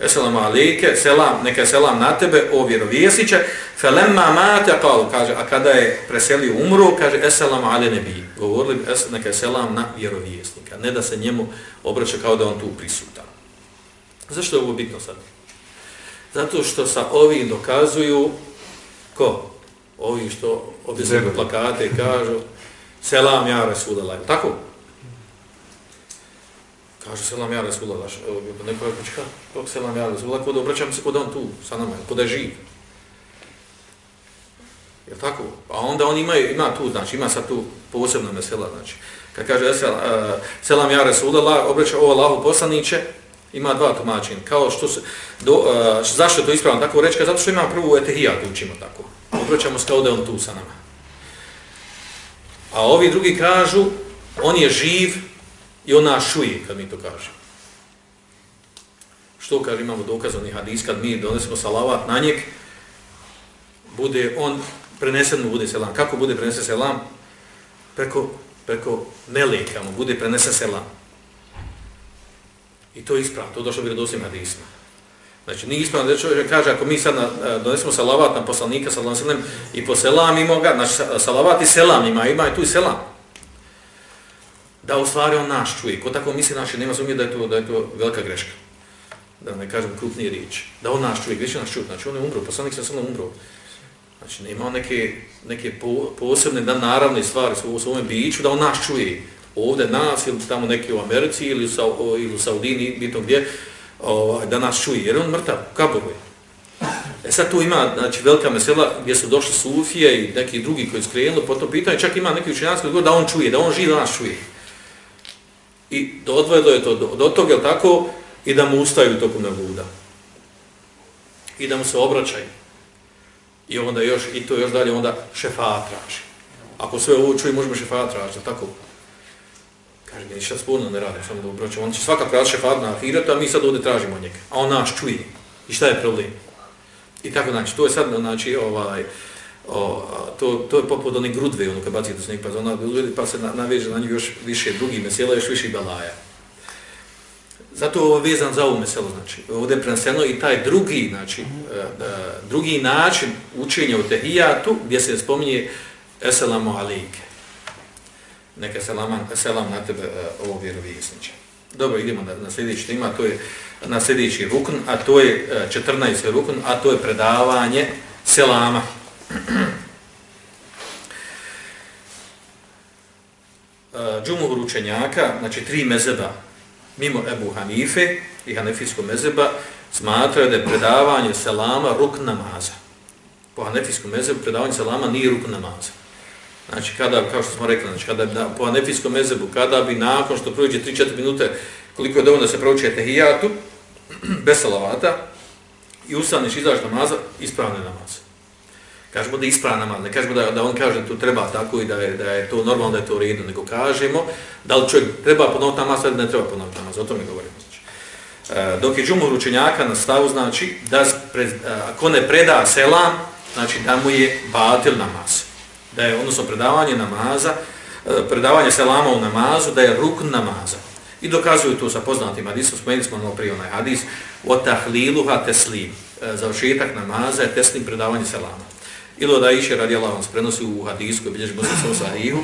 bio. Esalamu alike, selam, neka selam na tebe, o vjerovijestiće, felemma mate, kalu, kaže, a kada je preselio umru, kaže, esalamu ale ne bi. Govorili bi, es, neka selam na vjerovijesnika, ne da se njemu obraća kao da on tu prisutan. Zašto je ovo bitno sad? Zato što sa ovim dokazuju, ko? ovi što objesaju plakate i kažu selam ja Resulallah, tako? Kaže selam ja Resulallah, neko je kućka, kako selam ja Resulallah, kod obraćam se kod on tu, sa nama, kod je živ. Je tako? A onda on ima, ima tu, znači ima sad tu posebno mesela, znači. Kad kaže e, selam, uh, e, selam ja Resulallah, obraća ovo Allahu poslaniće, ima dva tumačenja. Kao što se, do, uh, zašto je to ispravno tako reći? Zato što ima prvu etehijat, učimo tako obraćamo se kao da on tu sa nama. A ovi drugi kažu, on je živ i ona šuje, kad mi to kažemo. Što kaže, imamo dokazani hadis, kad mi donesemo salavat na njeg, bude on prenesen mu bude selam. Kako bude prenesen selam? Preko, preko meleka mu bude prenesen selam. I to je ispravno, to došlo bi da hadisma. Znači, nije ispravno da čovjek kaže, ako mi sad na, e, donesemo salavat na poslanika, salam selam, i poselamimo ga, znači, salavat i selam ima, ima i tu i selam. Da u stvari on naš čuje. Ko tako misli, naš, nema sumnje da je to, da je to velika greška. Da ne kažem krupnije riječi. Da on naš čuje, gdje će nas čuti? Znači, on je umro, poslanik sam samo umro. Znači, nema neke, neke po, posebne, da naravne stvari u svom biću, da on naš čuje. Ovdje nas, ili tamo neki u Americi, ili u, ili u Saudini, bitno gdje, ovaj, da nas čuje, jer on mrtav, kaboru je. E sad tu ima znači, velika mesela gdje su došli Sufije i neki drugi koji skrenuli po to pitanje, čak ima neki učenjanski odgovor da on čuje, da on živi, da nas čuje. I odvojilo je to do, do toga, jel tako, i da mu ustaju tokom nebuda. I da mu se obraćaju. I onda još, i to još dalje, onda šefa traži. Ako sve ovo čuje, možemo šefa traži, tako? Kaže, mi ništa sporno ne radim, samo da ubroćemo. On će svaka pravi šefat na ahiretu, a mi sad ovdje tražimo njega. A on naš čuje. I šta je problem? I tako, znači, to je sad, znači, ovaj, o, to, to je poput one grudve, ono kad bacite snijeg, pa, ona, pa se na, naveže na nju još više drugi mesela, još više balaja. Zato je ovo vezan za ovu meselo, znači, ovdje je preneseno i taj drugi, znači, uh, uh, drugi način učenja u tehijatu, gdje se spominje eselamu alike neka selaman, selam na tebe uh, ovo vjerovijesniče. Dobro, idemo na, na sljedeći tema, to je na sljedeći rukn, a to je uh, 14. rukn, a to je predavanje selama. uh, Džumuhur učenjaka, znači tri mezeba, mimo Ebu Hanife i Hanefijskog mezeba, smatraju da je predavanje selama ruk namaza. Po Hanefijskom mezebu predavanje selama nije ruk namaza. Znači, kada, kao što smo rekli, znači, kada na, po Hanefijskom mezebu, kada bi nakon što prođe 3-4 minute, koliko je dovoljno da se prouče tehijatu, bez salavata, i ustaneš izaš namaza, ispravne namaz kažemo da je ispravan namaz, ne kažemo da, da on kaže da to treba tako i da je, da je to normalno, da je to u redu, nego kažemo da li čovjek treba ponoviti namaz, ili ne treba ponoviti namaz, o tome govorimo. Znači. E, dok je džumur učenjaka na stavu, znači, da pre, e, ako ne preda selam, znači da mu je batil namaz. Da je, odnosno, predavanje namaza, e, predavanje selama u namazu, da je rukn namaza. I dokazuju to sa poznatim hadisom, spomenuli smo malo prije onaj hadis, o tahliluha teslim, e, završetak namaza je teslim predavanje selama. Ili od Aisha radi Allah prenosi u hadisku, bilježi Bosa sa sahihu,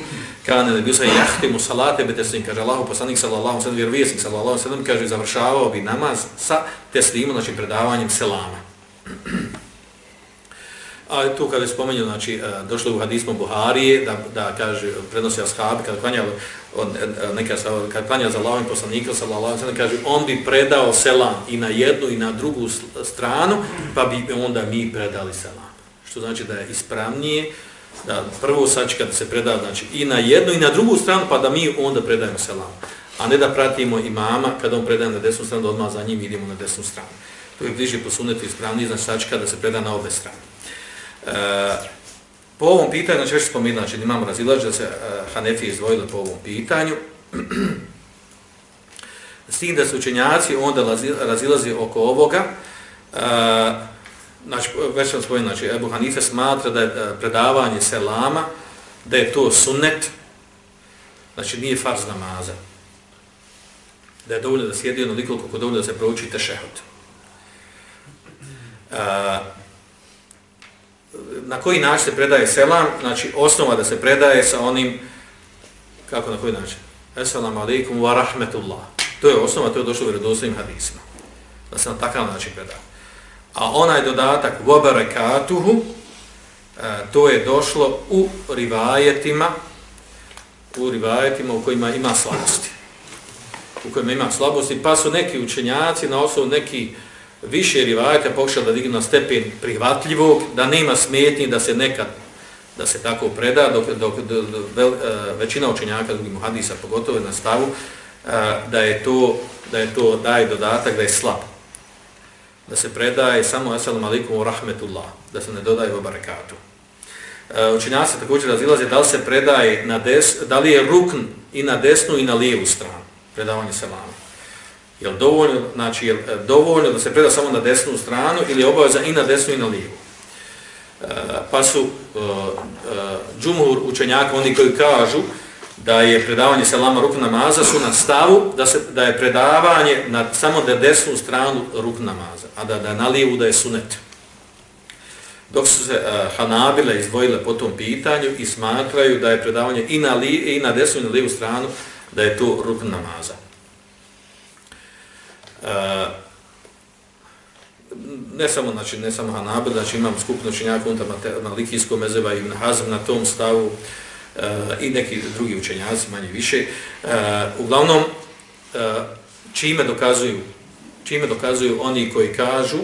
kane ne bi se jahtimu salate bi teslim, kaže Allahu poslanik sallallahu sallam, vjerovijesnik sallallahu sallam, kaže završavao bi namaz sa teslimom, znači predavanjem selama. A tu kada je spomenuo, znači, e, došlo u hadismu Buharije, da, da kaže, prenosi ashabi, kada klanja, on, e, e, neka, kada klanja za Allahom poslanika, sallallahu sallam, kaže, on bi predao selam i na jednu i na drugu stranu, pa bi onda mi predali selam što znači da je ispravnije da prvo sačka da se preda znači i na jednu i na drugu stranu pa da mi onda predajemo selam a ne da pratimo imama kada on predaje na desnu stranu da odmah za njim idemo na desnu stranu. To je bliže posuneti ispravnije znači sačka da se preda na obe strane. E, po ovom pitanju znači već spomenuo znači imamo razilaž da se e, Hanefi izdvojili po ovom pitanju. S tim da su učenjaci onda razilazi oko ovoga e, znači, već sam spomenuo, znači, Ebu Hanife smatra da je e, predavanje selama, da je to sunnet, znači nije farz namaza. Da je dovoljno da sjedi onoliko koliko dovoljno da se prouči tešehod. A, e, na koji način se predaje selam? Znači, osnova da se predaje sa onim, kako na koji način? Assalamu alaikum wa rahmetullah. To je osnova, to je došlo u vredoslovim hadisima. Da se na takav način predaje. A onaj dodatak vobarakatuhu, e, to je došlo u rivajetima, u rivajetima u kojima ima slabosti. U kojima ima slabosti, pa su neki učenjaci na osnovu neki više rivajeta pokušali da dignu na stepen prihvatljivog, da nema smetnji da se nekad da se tako preda, dok, dok, dok, vel, e, većina učenjaka drugih muhadisa, pogotovo na stavu, e, da je to da je to daj dodatak da je slab da se predaje samo assalamu alaikum wa rahmetullah, da se ne dodaje u barakatu. E, učinjaci također razilaze da li se predaje na des, da li je rukn i na desnu i na lijevu stranu predavanje selama. Jel dovoljno, znači, jel e, dovoljno da se preda samo na desnu stranu ili je obaveza i na desnu i na lijevu? E, pa su uh, džumhur učenjaka, oni koji kažu da je predavanje selama ruk namaza su na stavu da se da je predavanje na samo da desnu stranu ruk namaza, a da da na lijevu da je sunet. Dok su se uh, Hanabile izdvojile po tom pitanju i smatraju da je predavanje i na, li, i na desnu i na lijevu stranu da je to ruk namaza. Uh, ne samo znači ne samo Hanabila znači imam skupno činjaka unutar malikijskog mezeva i Hazm na tom stavu uh, Eh, i neki drugi učenjaci, manje više. Eh, uglavnom, eh, čime dokazuju, čime dokazuju oni koji kažu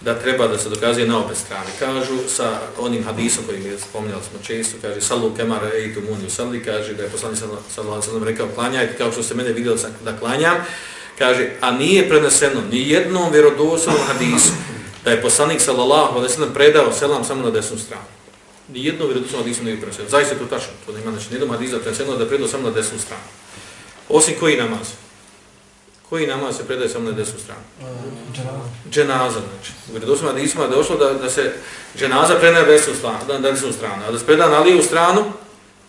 da treba da se dokazuje na obe strane. Kažu sa onim hadisom koji mi je spominjali smo često, kaže salu kemar eitu muniju Sali, kaže da je poslani sallallahu sallam rekao klanjajte kao što se mene vidjeli da klanjam, kaže, a nije preneseno ni jednom vjerodoslovnom hadisu da je poslanik sallallahu sallam predao selam samo na desnu stranu ni jedno vjerodostojno hadisu ne prenosio. Zaista je to tačno. To nema znači nijedan hadis da prenosio da predo samo na desnu stranu. Osim koji namaz? Koji namaz se predaje samo na desnu stranu? Dženaza. Dženaza, znači. U vjerodostojnom hadisu je došlo da, da se dženaza prene na desnu stranu, na desnu stranu. A da se preda na lijevu stranu,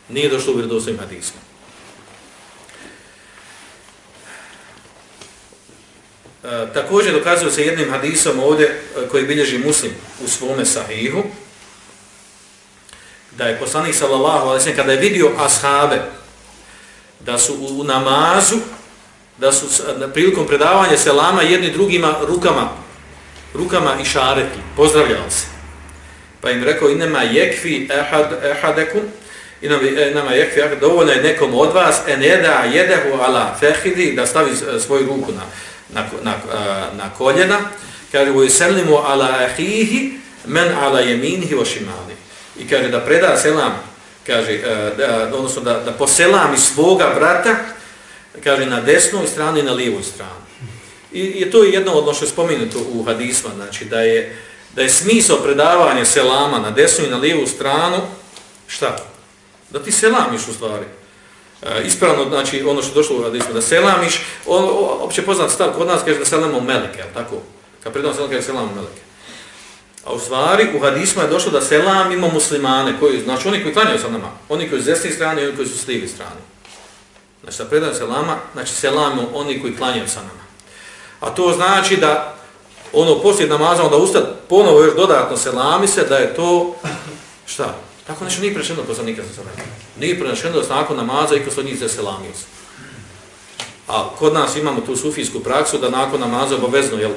nije došlo u vjerodostojnom hadisu. E, također dokazuje se jednim hadisom ovdje e, koji bilježi muslim u svome sahihu, da je poslanik sallallahu alejhi ve kada je vidio ashabe da su u namazu da su na prilikom predavanja selama jedni drugima rukama rukama i šareti pozdravljali se. Pa im rekao inema yekfi ahad ahadakum inema inema yekfi ahad dovoljno je nekom od vas en yada ala fehidi, da stavi svoju ruku na na na, na koljena. Kaže u selimu ala ahihi men ala yaminihi wa shimalihi i kaže da preda selam, kaže, e, da, odnosno da, da poselam iz svoga brata, kaže na desnoj strani i na lijevoj strani. I, i to je jedno odno što je spomenuto u hadisma, znači da je da je smisao predavanja selama na desnu i na lijevu stranu, šta? Da ti selamiš u stvari. E, ispravno, znači, ono što je došlo u hadismu, da selamiš, on, opće poznat stav kod nas kaže da selamo meleke, tako? Kad predavamo selam, kaže selamo meleke. A u stvari, u hadisma je došlo da selam ima muslimane, koji, znači oni koji klanjaju sa nama, oni koji su s desne strane i oni koji su s lijeve strane. Znači, sa predamo selama, znači selamo oni koji klanjaju sa nama. A to znači da ono poslije namaza onda ustad ponovo još dodatno selami se da je to šta? Tako nešto nije prešeno poslanika sa selama. Nije prešeno da nakon namaza i kod njih se selamio se. A kod nas imamo tu sufijsku praksu da nakon namaza obavezno, jel,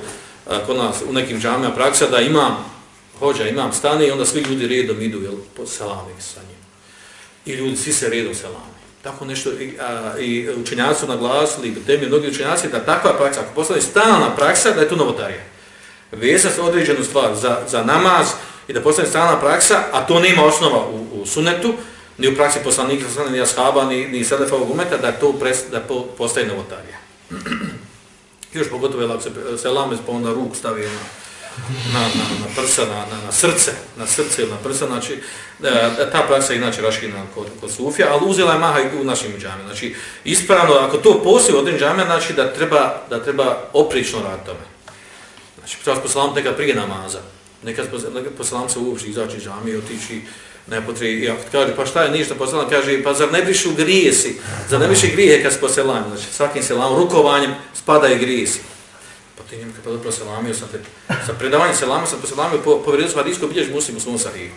kod nas u nekim džamija praksa da imam hođa, imam stane i onda svi ljudi redom idu jel, po selami sa njim. I ljudi svi se redom selami. Tako nešto i, a, i učenjaci su naglasili, temi mnogi učenjaci, da takva praksa, ako postane stalna praksa, da je to novotarija. Vesa se određenu stvar za, za namaz i da postane stalna praksa, a to nema osnova u, u sunetu, ni u praksi poslanika, ni ashaba, ni, ni selefovog umeta, da to pres, da po, postaje novotarija. Još pogotovo, ako se selame, pa onda ruk stavi na, na, na, na prsa, na, na, na srce, na srce ili na prsa, znači, e, ta praksa je inače raškina kod, kod Sufija, ali uzela je maha i u našim džamima. Znači, ispravno, ako to postoji od džamija, znači da treba, da treba oprično raditi tome. Znači, treba poslalam nekad prije namaza. Nekad poslalam se uopšte izaći iz džamije, otići nepotrebi. I ako kaže, pa šta je ništa posalam, kaže, pa zar ne brišu grijesi? Zar ne brišu grije kad se posalam? Znači, svakim selam, rukovanjem spada i Pa ti njim kada pa dobro selamio sam te, sa predavanjem selama sam poselamio po, po vrijednosti hadijskoj bilješ muslim u svom sahiju.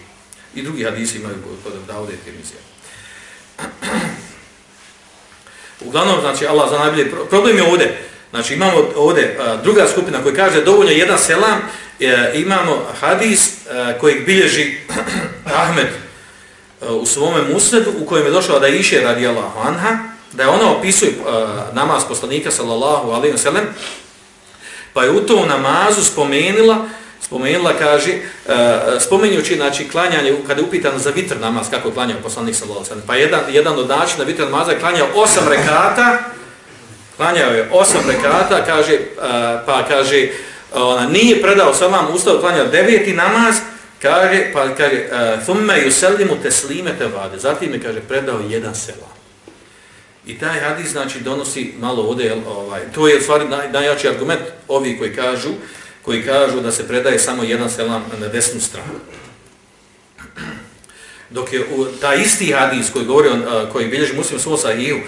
I drugi hadisi imaju kod Daude i Tirmizija. Uglavnom, znači, Allah za najbolje, problem je ovdje, znači imamo ovdje a, druga skupina koja kaže dovoljno jedan selam, e, imamo hadis e, kojeg bilježi Ahmed e, u svome musnedu u kojem je došao da iše radi Allahu anha, da je ona opisuje e, namaz poslanika sallallahu alaihi wa sallam, Pa je u tom namazu spomenula, spomenula, kaže, e, uh, spomenjući, znači, klanjanje, kada je upitano za vitr namaz, kako je klanjao poslanik sallallahu Lola Pa jedan, jedan od načina vitr namaza je klanjao osam rekata, klanjao je osam rekata, kaže, uh, pa kaže, ona nije predao sa ustao klanjao deveti namaz, kaže, pa kaže, uh, thumme yusellimu teslime vade, zatim je, kaže, predao jedan selam. I taj hadis znači donosi malo ovdje, ovaj, to je stvari naj, najjači argument ovi koji kažu, koji kažu da se predaje samo jedan selam na desnu stranu. Dok je u, ta isti hadis koji govori on, koji bilježi muslim svoj sahiju,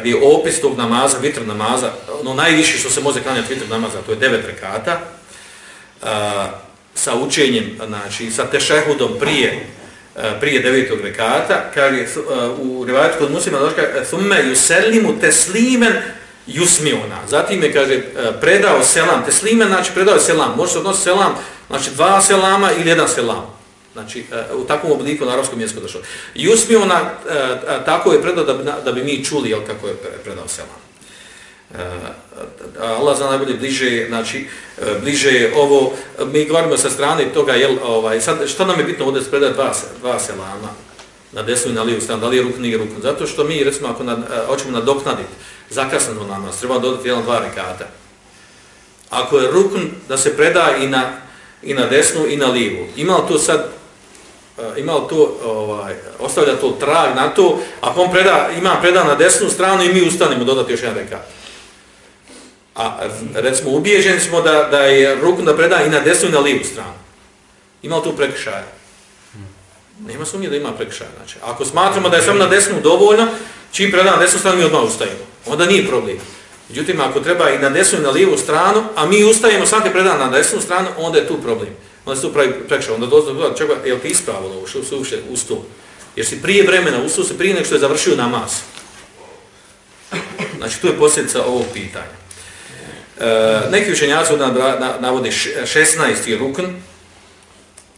gdje je opis tog namaza, vitr namaza, ono najviše što se može klanjati vitr namaza, to je devet rekata, a, sa učenjem, znači sa tešehudom prije Eh, prije devetog rekata, kaže eh, u rivajatu kod muslima došla, thumme yusallimu teslimen yusmiuna. Zatim je kaže eh, predao selam teslimen, znači predao selam. Može se odnositi selam, znači dva selama ili jedan selam. Znači u takvom obliku na arabskom jeziku došao. Yusmiuna tako je predao da bi, da bi mi čuli jel, kako je predao selam. Eh, Allah zna najbolje bliže, znači, eh, bliže je ovo, mi govorimo sa strane toga, jel, ovaj, sad, što nam je bitno ovdje spredati dva, dva selama, na desnu i na lijevu stranu, da li je ruk, nije ruk, zato što mi, recimo, ako nad, eh, hoćemo nadoknaditi zakasneno na nas, treba dodati jedan, dva rekata. Ako je rukn, da se preda i na, i na desnu i na lijevu. Ima li to sad, ima li to, ovaj, ostavlja to trag na to, ako on preda, ima preda na desnu stranu i mi ustanemo dodati još jedan rekat. A recimo ubijeđeni smo da, da je ruku da preda i na desnu i na lijevu stranu. Ima li tu prekršaja? Nema sumnje da ima prekršaja. Znači, ako smatramo da je samo na desnu dovoljno, čim preda na desnu stranu mi odmah ustajemo. Onda nije problem. Međutim, ako treba i na desnu i na lijevu stranu, a mi ustajemo svake predan na desnu stranu, onda je tu problem. Onda se tu pravi prekršaj. Onda dozno do čega, je li ti ispravilo ovo što su ušte ustu? Jer si prije vremena ustao se prije nek što je završio namaz. Znači, tu je posljedica ovog pitanja. E, neki učenjaci od navode 16. rukn,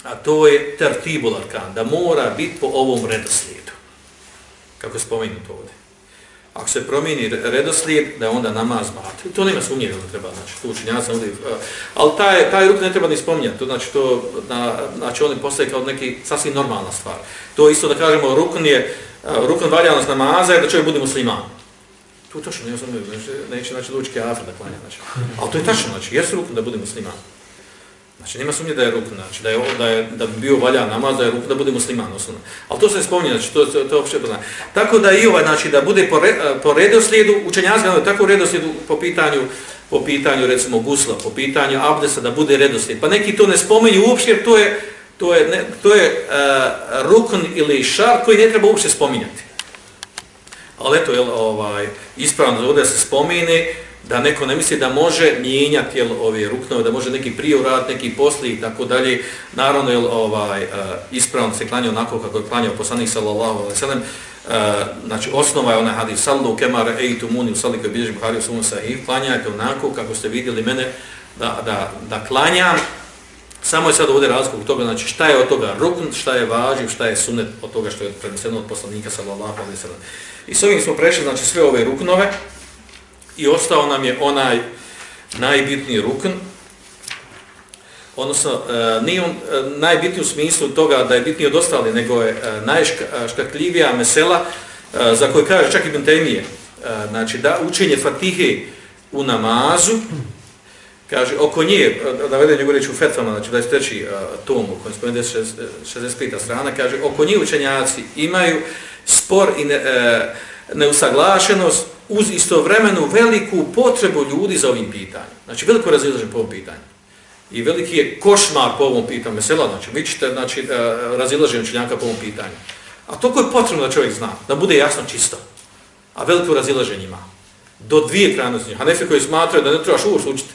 a to je tertibul arkan, da mora biti po ovom redoslijedu. Kako je spomenuto ovdje. Ako se promijeni redoslijed, da onda namaz bat. To nema sumnje da treba, znači, tu učenjaci ovdje. E, ali taj, taj rukn ne treba ni spominjati, to znači, to, na, znači on postaje kao neki sasvim normalna stvar. To isto da kažemo, rukn je, e, rukn valjanost namaza je da čovjek bude musliman. To je tačno, ne znam, neće, neće znači, doći kafir da klanja, znači. Ali to je tačno, znači, jesu rukom da bude musliman. Znači, nema sumnje da je rukn, znači, da, je, da, je, da bi bio valja namaz, da je rukn, da bude musliman osnovno. Ali to se ne spominje, znači, to, to, to je opšte poznano. Tako da i ovaj, znači, da bude po, re, po redoslijedu, učenjaci gledaju tako redoslijedu po pitanju, po pitanju, recimo, gusla, po pitanju abdesa, da bude redoslijed. Pa neki to ne spominju uopšte, jer to je, to je, ne, to je uh, rukn ili šar koji ne treba uopšte spominjati. Ali eto, jel, ovaj, ispravno ovdje se spomine, da neko ne misli da može mijenjati jel, ove ruknove, da može neki prije urad, neki posli i tako dalje. Naravno, jel, ovaj, e, ispravno se klanja onako kako je klanjao poslanik sallallahu alaihi sallam. E, znači, osnova je onaj hadis sallu kemar ejtu muni u salli koji bilježi Buhari u svom sahih. Klanjajte onako kako ste vidjeli mene da, da, da klanjam. Samo je sad ovdje razlog toga, znači šta je od toga rukn, šta je važiv, šta je sunet od toga što je preneseno od poslanika sallallahu alaihi sallam. I s ovim smo prešli, znači sve ove ruknove, i ostao nam je onaj najbitniji rukn, odnosno e, nije on e, najbitniji u smislu toga da je bitniji od ostali, nego je e, najškakljivija mesela e, za koju kaže čak i Bentemije, e, znači da učenje fatihe u namazu, kaže, oko nje, da vede njegu reći u fetvama, znači da je steći e, tom u kojem 65. E, strana, kaže, oko nje učenjaci imaju spor i ne, e, neusaglašenost uz istovremenu veliku potrebu ljudi za ovim pitanjem. Znači, veliko razilaženje po ovom pitanju. I veliki je košmar po ovom pitanju. Mesela, znači, vi ćete znači, e, razilaženje učenjaka po ovom pitanju. A to koje je potrebno da čovjek zna, da bude jasno čisto. A veliko razilaženje ima. Do dvije krajnosti. Hanefi koji smatraju da ne trebaš uopšte učiti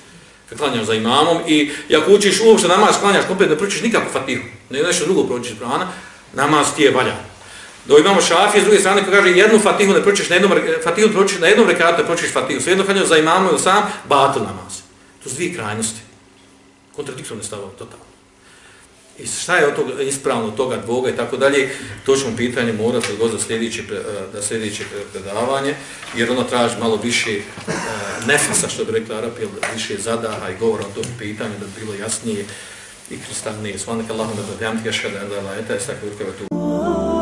kad klanjaš za imamom i ako učiš uopšte namaz, klanjaš komplet, ne pročiš nikakvu fatihu, ne nešto drugo pročiš prana, namaz ti je valjan. Do imamo šafije s druge strane koji kaže jednu fatihu ne pročiš na jednom, e, fatihu pročiš na jednom rekatu, ne pročiš fatihu, sve jedno klanjaš za imamo ili sam, batu namaz. To su dvije krajnosti. Kontradiktorne stavove, totalno. I šta je od toga, ispravno od toga dvoga i tako dalje, to ćemo pitanje morati odgozati za sljedeće, e, da sljedeće predavanje, jer ono traži malo više uh, nefisa, što bi rekla Arapi, više zadaha i govora o tom pitanju, da bi bilo jasnije i kristalnije. Svanak Allahum da bi jamtija škada da la eta, estak urkava tu.